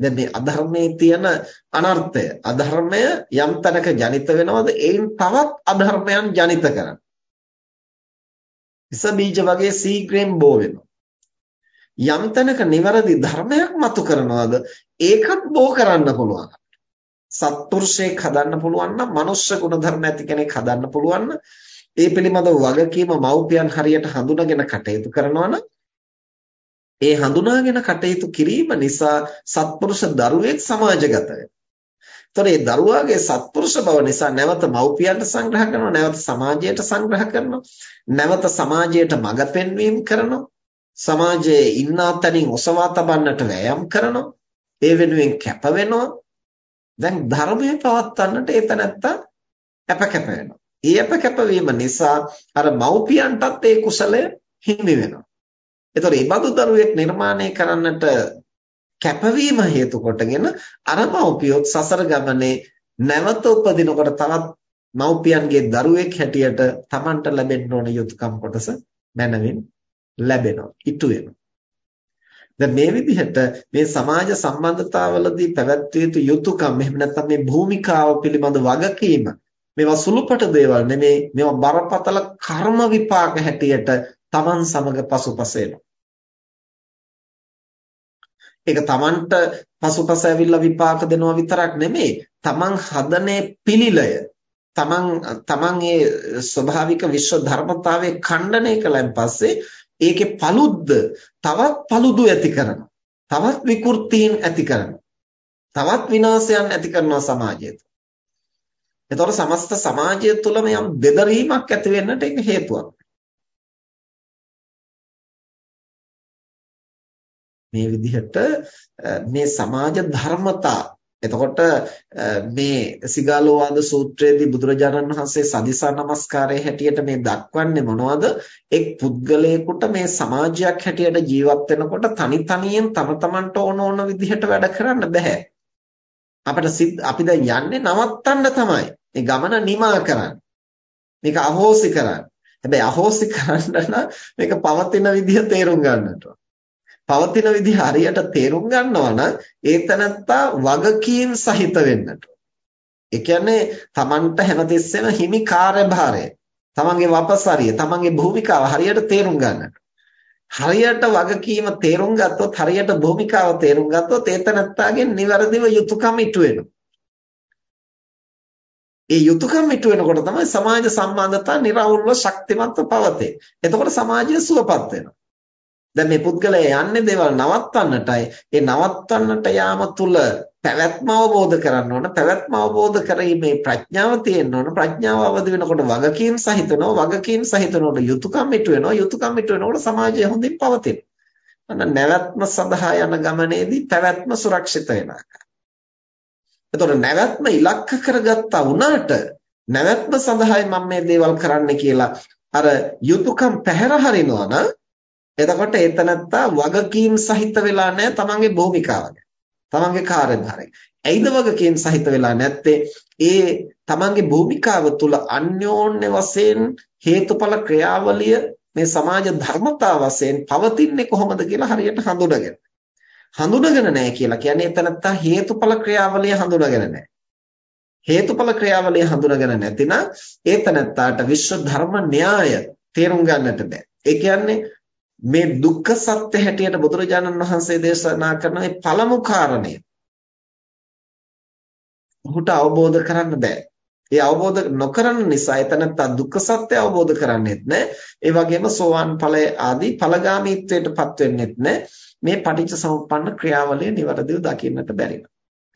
දැන් මේ අධර්මයේ තියෙන අනර්ථය අධර්මය යම් තැනක ජනිත වෙනවද ඒන් තවත් අධර්මයන් ජනිත කරන. විස බීජ වගේ සීග්‍රෙන් බෝ වෙනවා. යම් තැනක නිවැරදි ධර්මයක් මතු කරනවද ඒකත් බෝ කරන්න පුළුවන්. සත්පුරුෂයෙක් හදන්න පුළුවන් නම් මනුෂ්‍ය ගුණ ධර්ම ඇති කෙනෙක් හදන්න පුළුවන් නම් ඒ පිළිබඳව වගකීම මව්පියන් හරියට හඳුනාගෙන කටයුතු කරනවා ඒ හඳුනාගෙන කටයුතු කිරීම නිසා සත්පුරුෂ දරුවෙක් සමාජගත වෙනවා. එතකොට මේ දරුවාගේ සත්පුරුෂ බව නිසා නැවත මව්පියන්ට සංග්‍රහ කරනවා, නැවත සමාජයට සංග්‍රහ කරනවා, නැවත සමාජයට මඟ පෙන්වීම කරනවා, සමාජයේ ඉන්නා තැනින් ඔසවා තබන්නට වෑයම් කරනවා, ඒ වෙනුවෙන් කැප වෙනවා. දැන් ධර්මයේ පවත්වන්නට ඒ තැනත්තා අප කැප වෙනවා. ඒ අප කැපවීම නිසා අර මව්පියන්ටත් ඒ කුසලය හිමි වෙනවා. ඒතකොට මේ බඳු දරුවෙක් නිර්මාණය කරන්නට කැපවීම හේතු කොටගෙන අර මව්පියොත් සසර ගමනේ නැවත උපදිනකොට තවත් මව්පියන්ගේ දරුවෙක් හැටියට Tamanට ලැබෙන්න ඕන යුතුයකම් කොටස මැනවින් ලැබෙනවා. ඉටු වෙනවා. දැන් මේ විදිහට මේ සමාජ සම්බන්ධතාවලදී පැවැත්විය යුතු යුතුයකම් එහෙම නැත්නම් මේ භූමිකාව පිළිබඳ වගකීම මේවා සුළුපට දේවල් නෙමේ. මේවා බරපතල කර්ම විපාක හැටියට Taman සමග පසුපස ඒක Tamanට පසුපස ඇවිල්ලා විපාක දෙනවා විතරක් නෙමේ. Taman හදනේ පිළිලය Taman Taman ඒ ස්වභාවික විශ්ව ධර්මතාවයේ ඛණ්ඩණය කළාන් පස්සේ ඒකේ paludd තවත් paludu ඇති කරනවා. තවත් විකෘතීන් ඇති කරනවා. තවත් විනාශයන් ඇති කරනවා සමාජයට එතකොට සමස්ත සමාජය තුළම යම් බෙදරීමක් ඇති වෙන්නට ඒක හේතුවක්. මේ විදිහට මේ සමාජ ධර්මතා එතකොට මේ සිගාලෝවාද සූත්‍රයේදී බුදුරජාණන් වහන්සේ සදිසා නමස්කාරයේ හැටියට මේ දක්වන්නේ මොනවද? එක් පුද්ගලයෙකුට මේ සමාජයක් හැටියට ජීවත් වෙනකොට තනි තනියෙන් තම තමන්ට ඕන ඕන විදිහට වැඩ කරන්න බෑ. අපිට අපි දැන් යන්නේ නවත්තන්න තමයි. මේ ගමන නිමා කරන්න. මේක අහෝසි කරන්න. හැබැයි අහෝසි කරන්න නම් මේක පවතින විදිහ තේරුම් ගන්නට පවතින විදිහ හරියට තේරුම් ගන්නවා නම් ඒ තනත්තා වගකීම් සහිත වෙන්නට. ඒ කියන්නේ Tamanට හැමතිස්සෙම හිමි කාර්යභාරය, Tamanගේ වපසරිය, Tamanගේ භූමිකාව හරියට තේරුම් ගන්නට. හරියට වගකීම තේරුම් ගත්තොත් හරියට භූමිකාව තේරුම් ගත්තොත් ඒ තනත්තාගෙන් නිවැරදිව යුතුයකම් ඉටු වෙනවා. ඒ යුතුයකම් ඉටු වෙනකොට තමයි සමාජ සම්බන්ධතා નિරවුල්ව ශක්තිමත්ව පවතේ. එතකොට සමාජය සුවපත් වෙනවා. දැන් මේ පුද්ගලයා යන්නේ දේවල් නවත්තන්නටයි. ඒ නවත්තන්නට යාම තුල පැවැත්ම අවබෝධ කරගන්න ඕන. පැවැත්ම අවබෝධ කරීමේ ප්‍රඥාව තියෙන්න ඕන. ප්‍රඥාව අවදි වෙනකොට වගකීම් සහිත වෙනවා. වගකීම් සහිත වෙනකොට යුතුයකම් ඉටු වෙනවා. යුතුයකම් ඉටු වෙනකොට සමාජය හොඳින් පවතිනවා. අන්න නැවැත්ම සඳහා යන ගමනේදී පැවැත්ම සුරක්ෂිත වෙනවා. එතකොට නැවැත්ම ඉලක්ක කරගත්තා වුණාට නැවැත්ම සඳහායි මම මේ දේවල් කරන්න කියලා අර යුතුයකම් පැහැර හරිනවා නම් එතකොට ඒතනත්තා වගකීම් සහිත වෙලා නැහැ තමන්ගේ භූමිකාව ගැන. තමන්ගේ කාර්යභාරය. ඇයිද වගකීම් සහිත වෙලා නැත්තේ? ඒ තමන්ගේ භූමිකාව තුල අන්‍යෝන්‍ය වශයෙන් හේතුඵල ක්‍රියාවලිය මේ සමාජ ධර්මතා වශයෙන් පවතින්නේ කොහොමද කියලා හරියට හඳුනගෙන. හඳුනගෙන නැහැ කියලා කියන්නේ එතනත්තා හේතුඵල ක්‍රියාවලිය හඳුනගෙන නැහැ. හේතුඵල ක්‍රියාවලිය හඳුනගෙන නැතිනම් ඒතනත්තාට විශ්ව ධර්ම න්‍යාය තේරුම් ගන්නට බෑ. ඒ කියන්නේ මේ දුක්ඛ සත්‍ය හැටියට බුදුරජාණන් වහන්සේ දේශනා කරන මේ පළමු කාරණය ඔහුට අවබෝධ කරන්න බෑ. ඒ අවබෝධ නොකරන නිසා එතනත් දුක්ඛ සත්‍ය අවබෝධ කරන්නේත් නැහැ. ඒ වගේම සෝවාන් ඵලය ආදී ඵලගාමීත්වයටපත් වෙන්නෙත් නැහැ. මේ පටිච්ච සමුප්පන්න ක්‍රියාවලිය નિවරදිව දකින්නට බැරි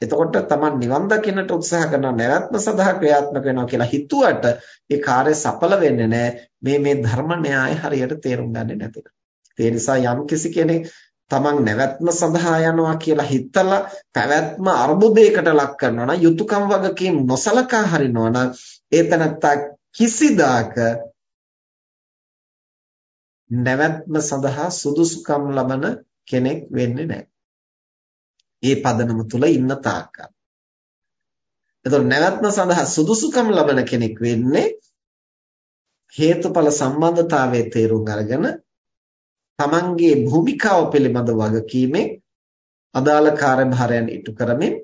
එතකොට තමන් නිවන් දකින්නට උත්සාහ කරන නැවැත්ම සඳහා ක්‍රියාත්මක වෙනවා කියලා හිතුවට ඒ කාර්ය සඵල වෙන්නේ නැහැ. මේ මේ ධර්ම න්‍යාය හරියට තේරුම් ගන්නේ නැතිව. ඒ නිසා යම් කිසි කෙනෙක් තමන් නැවැත්ම සඳහා යනවා කියලා හිතලා පැවැත්ම අර්බුදයකට ලක් කරනවා නම් යුතුයකම් වගකීම් නොසලකා හරිනවා නම් ඒ තනත්තා කිසිදාක නැවැත්ම සඳහා සුදුසුකම් ලබන කෙනෙක් වෙන්නේ නැහැ. ඒ පදනම තුල ඉන්න තාක්කල්. එතකොට නැවැත්ම සඳහා සුදුසුකම් ලබන කෙනෙක් වෙන්නේ හේතුඵල සම්බන්ධතාවයේ තේරුම් අරගෙන තමන්ගේ භූමිකාව පිළිබඳ වගකීමෙන් අදාළ කාර්යභාරයන් ඉටු කරමින්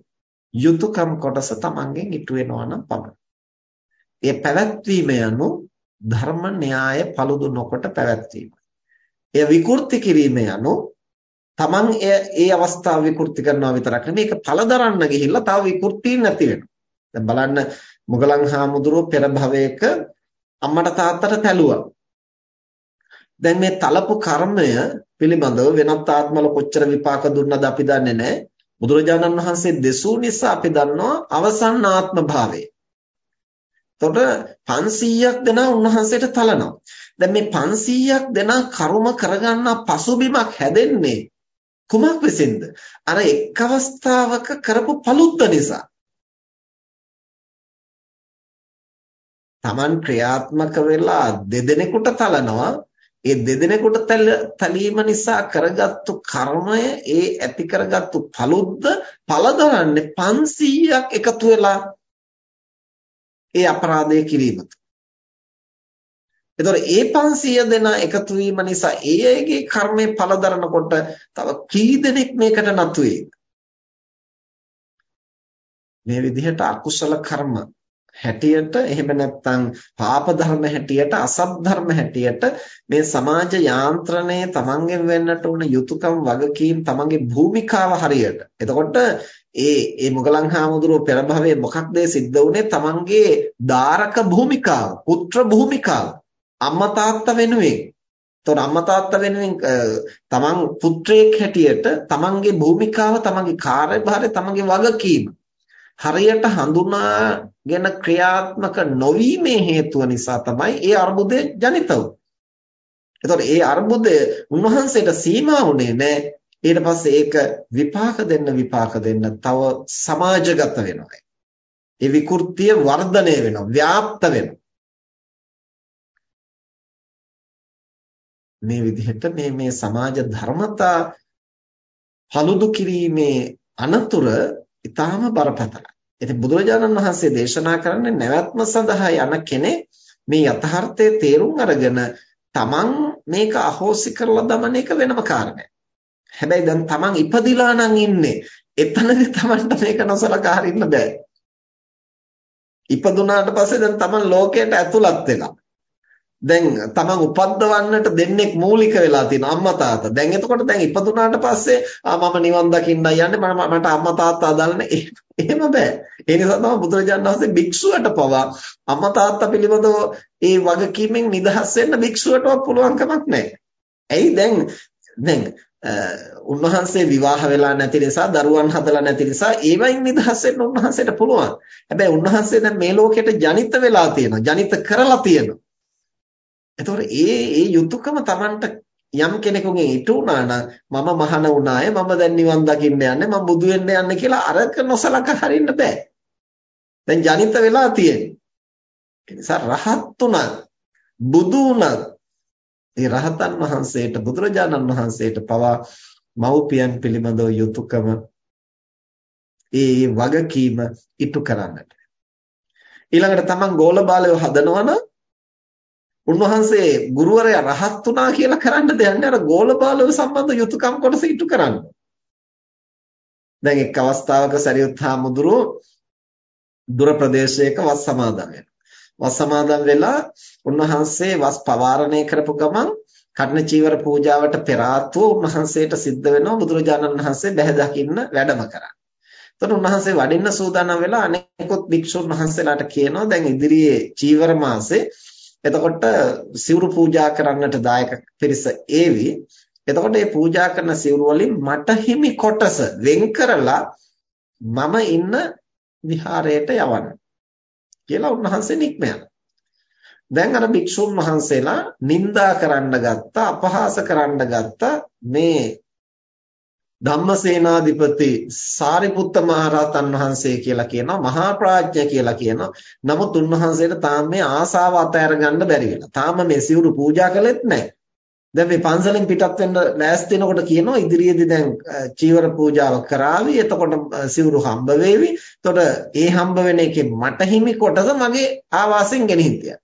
යුතුයකම් කොටස තමන්ගෙන් ඉටු වෙනවා නම් පමණයි. ඒ පැවැත්වීම යනු ධර්ම න්‍යාය paludu නොකොට පැවැත්වීම. එය විකෘති කිරීම යනු තමන් ඒ අවස්ථාව විකෘති කරනවා විතරක් නෙමෙයි ඒක පළදරන්න ගිහිල්ලා තව විකෘති නැති වෙනවා. දැන් බලන්න මුගලන් හාමුදුරුව පෙර භවයක අම්මට තාත්තට තැළුවා. දැන් මේ තලපු කර්මය පිළිබඳව වෙනත් ආත්මවල කොච්චර විපාක දුන්නද අපි දන්නේ නැහැ. බුදුරජාණන් වහන්සේ දෙසූ නිසා අපි දන්නවා අවසන් ආත්ම භාවය. එතකොට 500ක් දෙනා උන්වහන්සේට තලනවා. දැන් මේ 500ක් දෙනා කර්ම කරගන්න පසුබිමක් හැදෙන්නේ කුමක් විසින්ද? අර එක් අවස්ථාවක කරපු පළුද්ද නිසා. Taman ක්‍රියාත්මක වෙලා දෙදෙනෙකුට තලනවා ඒ දෙදෙනෙකුට තැලීම නිසා කරගත්තු කර්මය ඒ ඇති කරගත්තු පළුද්ද පළදරන්නේ 500ක් එකතු වෙලා ඒ අපරාධය කිරීමට. එතකොට ඒ 500 දෙනා එකතු වීම නිසා ඒ අයගේ කර්මය පළදරනකොට තව කී දෙනෙක් මේකට නතු මේ විදිහට අකුසල කර්ම හැටියට එහෙම නැත්නම් පාප ධර්ම හැටියට අසත් ධර්ම හැටියට මේ සමාජ යාන්ත්‍රණය තමන්ගෙන් වෙන්නට උන යුතුයකම් වගකීම් තමන්ගේ භූමිකාව හරියට. එතකොට ඒ ඒ මොගලන් හාමුදුරුවෝ පෙර භවයේ මොකක්ද සිද්ධ වුනේ? තමන්ගේ ධාරක භූමිකාව පුත්‍ර භූමිකාව අම්මා තාත්තා වෙනුවෙන්. එතකොට අම්මා තාත්තා වෙනුවෙන් තමන් පුත්‍රයෙක් හැටියට තමන්ගේ භූමිකාව තමන්ගේ කාර්යභාරය තමන්ගේ වගකීම හරියට හඳුනාගෙන ක්‍රියාත්මක නොවීමේ හේතුව නිසා තමයි ඒ අර්බුදය ජනිත වුනේ. එතකොට ඒ අර්බුදය උන්වහන්සේට සීමා වුණේ නැහැ. ඊට පස්සේ ඒක විපාක දෙන්න විපාක දෙන්න තව සමාජගත වෙනවා. ඒ විකෘතිය වර්ධනය වෙනවා, ව්‍යාප්ත වෙනවා. මේ විදිහට මේ මේ සමාජ ධර්මතා paludu කිරීමේ අනතුර ඊටාම බරපතලයි. ඉතින් බුදුරජාණන් වහන්සේ දේශනා කරන්නේ නැවැත්ම සඳහා යන කෙනෙක් මේ යථාර්ථයේ තේරුම් අරගෙන තමන් මේක අහෝසි කරලා දමන එක වෙනම කාරණයක්. හැබැයි දැන් තමන් ඉපදිලා නම් ඉන්නේ එතනදී තමන්ට මේක නොසලකා හරින්න බෑ. ඉපදුනාට පස්සේ දැන් තමන් ලෝකයට ඇතුළත් වෙලා දැන් තමන් උපද්දවන්නට දෙන්නෙක් මූලික වෙලා තියෙන අම්මා තාත්තා. දැන් එතකොට දැන් ඉපදුනාට පස්සේ මම නිවන් දකින්නයි යන්නේ මම මට අම්මා තාත්තා අදාළනේ. එහෙම බෑ. ඒ නිසා තමයි බුදුරජාණන් වහන්සේ භික්ෂුවට පවා අම්මා තාත්තා පිළිබඳව ඒ වගකීමෙන් නිදහස් වෙන්න භික්ෂුවටවත් පුළුවන් කමක් නැහැ. ඇයි දැන් දැන් උන්වහන්සේ විවාහ වෙලා නැති නිසා දරුවන් හදලා නැති නිසා ඒවයින් නිදහස් වෙන්න උන්වහන්සේට පුළුවන්. හැබැයි උන්වහන්සේ දැන් මේ ලෝකෙට ජනිත වෙලා තියෙනවා. ජනිත කරලා තියෙනවා. එතකොට ඒ ඒ යුතුයකම Tamanට යම් කෙනෙකුගෙන් ඉටු වුණා නම් මම මහාන වුණාය මම දැන් නිවන් දකින්න යන්නේ මම බුදු වෙන්න යන්නේ කියලා අරක නොසලක හරින්න බෑ. දැන් ජනිත වෙලා තියෙන්නේ. ඒ නිසා රහත් උනත් බුදු උනත් ඒ රහතන් වහන්සේට බුදුරජාණන් වහන්සේට පවා මව්පියන් පිළිබඳව යුතුයකම ඒ වගකීම ඉටු කරන්නට. ඊළඟට තමන් ගෝල බාලයව හදනවනම් උන්වහන්සේ ගුරුවරයා රහත් වුණා කියලා කරන්න දෙයක් නෑ අර ගෝලබාලව සම්බන්ධ යුතුයකම් කොටස ඉටු කරන්න. දැන් එක් අවස්ථාවක සරියුත් හාමුදුරුවෝ දුර ප්‍රදේශයක වස් සමාදන් වෙනවා. වස් සමාදන් වෙලා උන්වහන්සේ වස් පවාරණය කරපු ගමන් කර්ණ චීවර පූජාවට පෙර ආත්ව උන්වහන්සේට සිද්ධ වෙනවා බුදුරජාණන් වහන්සේ බැහැ දකින්න වැඩම කරන්න. එතකොට උන්වහන්සේ වඩින්න සූදානම් වෙලා අනෙකුත් භික්ෂුන් වහන්සේලාට කියනවා දැන් ඉදිරියේ චීවර මාසේ එතකොට සිවුරු පූජා කරන්නට දායක පිරිස ඒවි. එතකොට මේ පූජා කරන සිවුරු වලින් මට හිමි කොටස වෙන් කරලා මම ඉන්න විහාරයට යවන්න කියලා උන්වහන්සේ නික්ම දැන් අර භික්ෂුන් වහන්සේලා නිඳා කරන්න ගත්තා අපහාස කරන්න ගත්තා මේ ධම්මසේනාධිපති සාරිපුත්ත මහරහතන් වහන්සේ කියලා කියනවා මහා ප්‍රඥා කියලා කියනවා. නමුත් උන්වහන්සේට තාම මේ ආසාව අතහැර ගන්න බැරි වෙලා. තාම මේ සිවුරු පූජා කළෙත් නැහැ. දැන් මේ පන්සලෙන් පිටත් වෙන්න ලෑස්ති වෙනකොට කියනවා ඉදිරියේදී දැන් චීවර පූජාව කරાવી. එතකොට සිවුරු හම්බ වේවි. එතකොට ඒ හම්බ වෙන එකේ මට හිමි කොටස මගේ ආවාසෙන් ගෙනිහින් තියන්න.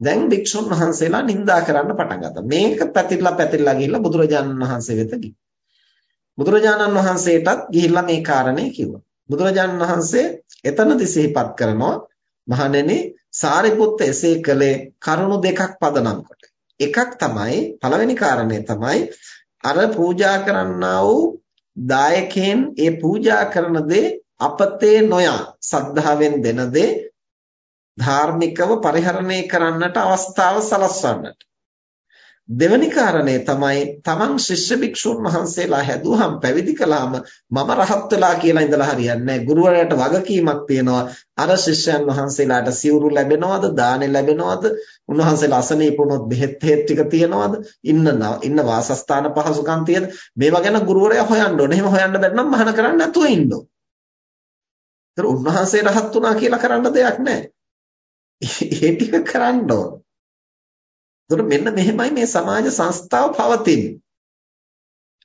දැන් භික්ෂුන් වහන්සේලා නිඳා කරන්න පටන් ගත්තා. මේක පැතිරලා පැතිරලා ගිහිල්ලා බුදුරජාණන් වහන්සේ වෙත ගිහින්. බුදුරජාණන් වහන්සේටත් ගිහිල්ලා මේ කාරණේ කිව්වා. බුදුරජාණන් වහන්සේ එතනදි සිහිපත් කරනවා මහණෙනි සාරිපුත්ත එසේ කළේ කරුණු දෙකක් පදනම් කොට. එකක් තමයි පළවෙනි කාරණේ තමයි අර පූජා කරන්නා වූ දායකයන් ඒ පූජා කරන දේ අපතේ නොයා සද්ධාවෙන් දෙන දේ ධාර්මිකව පරිහරණය කරන්නට අවස්ථාව සලස්වන්නට. දෙවැනි කාරණේ තමයි තමන් ශිෂ්‍ය භික්ෂුන් වහන්සේලා හැදුවහම පැවිදි කළාම මම රහත් වෙලා කියලා ඉඳලා හරියන්නේ නැහැ. ගුරුවරයාට වගකීමක් තියෙනවා. අර ශිෂ්‍යයන් වහන්සේලාට සිවුරු ලැබෙනවද? දානෙ ලැබෙනවද? උන්වහන්සේලා අසනීප වුණොත් බෙහෙත් හේත් ටික තියනවද? ඉන්න ඉන්න වාසස්ථාන පහසුකම් තියෙද? මේවා ගැන ගුරුවරයා හොයන්න ඕනේ. එහෙම හොයන්න බැරි නම් මහාන කරන්න නැතුව ඉන්න ඕනේ. ඒතර උන්වහන්සේ රහත් වුණා කියලා කරන්න දෙයක් නැහැ. ඒ ටික කරන්න ඕන. එතකොට මෙන්න මෙහෙමයි මේ සමාජ සංස්ථාව පවතින්නේ.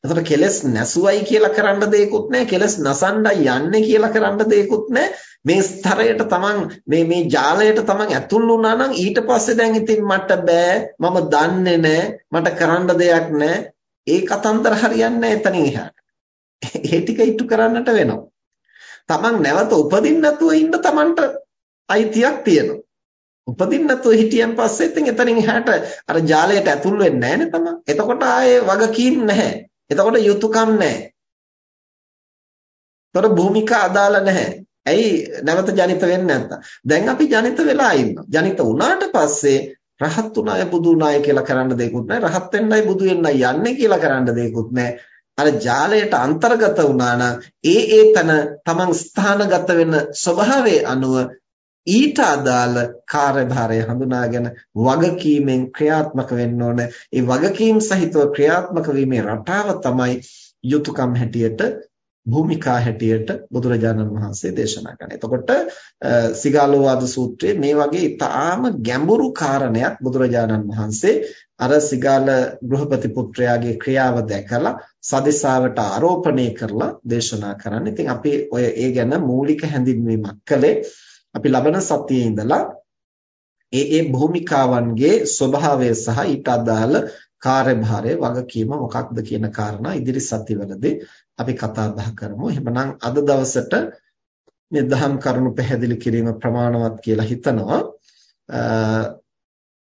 එතකොට කෙලස් නැසුවයි කියලා කරන්න දෙයක්වත් නැහැ. කෙලස් නසන්නයි යන්නේ කියලා කරන්න දෙයක්වත් නැහැ. මේ ස්තරයට තමන් මේ මේ ජාලයට තමන් ඇතුල් වුණා නම් ඊට පස්සේ දැන් ඉතින් මට බෑ මම දන්නේ නැහැ මට කරන්න දෙයක් නැහැ ඒ කතන්දර හරියන්නේ නැහැ එතනින් එහාට ඒ ටික ඉටු කරන්නට වෙනවා තමන් නැවත උපදින්න නැතුව ඉන්න තමන්ට අයිතියක් තියෙනවා උපදින්න නැතුව හිටියන් පස්සේ ඉතින් එතනින් එහාට අර ජාලයට ඇතුල් වෙන්නේ නැහැ නේ තමයි. එතකොට ආයේ වගකීම් නැහැ. එතකොට යුතුයකම් නැහැ. එතකොට භූමිකා අදාළ නැහැ. ඇයි නැවත ජනිත වෙන්නේ නැත්තම්? දැන් අපි ජනිත වෙලා ඉන්නවා. ජනිත වුණාට පස්සේ රහත් උනාය බුදු උනාය කියලා කරන්න දෙයක්වත් නැහැ. රහත් වෙන්නයි බුදු වෙන්නයි යන්නේ කියලා කරන්න දෙයක්වත් නැහැ. අර ජාලයට අන්තර්ගත වුණා නම් ඒ ඒ තන තමන් ස්ථානගත වෙන ස්වභාවයේ අනුව ඊට අදාළ කාර්යභාරය හඳුනාගෙන වගකීමෙන් ක්‍රියාත්මක වෙන්න ඕන. ඒ වගකීම් සහිතව ක්‍රියාත්මක වීමේ රටාව තමයි යුතුයකම් හැටියට භූමිකා හැටියට බුදුරජාණන් වහන්සේ දේශනා කරනවා. එතකොට සිගාලෝවාද සූත්‍රයේ මේ වගේ ඉතාම ගැඹුරු කාරණයක් බුදුරජාණන් වහන්සේ අර සිගාල ගෘහපති පුත්‍රයාගේ ක්‍රියාව දැකලා සදිසාවට ආරෝපණය කරලා දේශනා කරන්නේ. ඉතින් අපි ඔය ඒ ගැන මූලික හැඳින්වීමක් කළේ අපි ලබන සතියේ ඉඳලා ඒ ඒ භූමිකාවන්ගේ ස්වභාවය සහ ඊට අදාළ කාර්යභාරය වගකීම මොකක්ද කියන කාරණා ඉදිරි සතිවලදී අපි කතා බහ කරමු. එහෙමනම් අද දවසට මේ දහම් කරුණු පැහැදිලි කිරීම ප්‍රමාණවත් කියලා හිතනවා.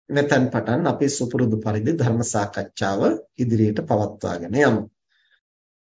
මෙතෙන් පටන් අපි සුපුරුදු පරිදි ධර්ම සාකච්ඡාව ඉදිරියට පවත්වාගෙන යමු.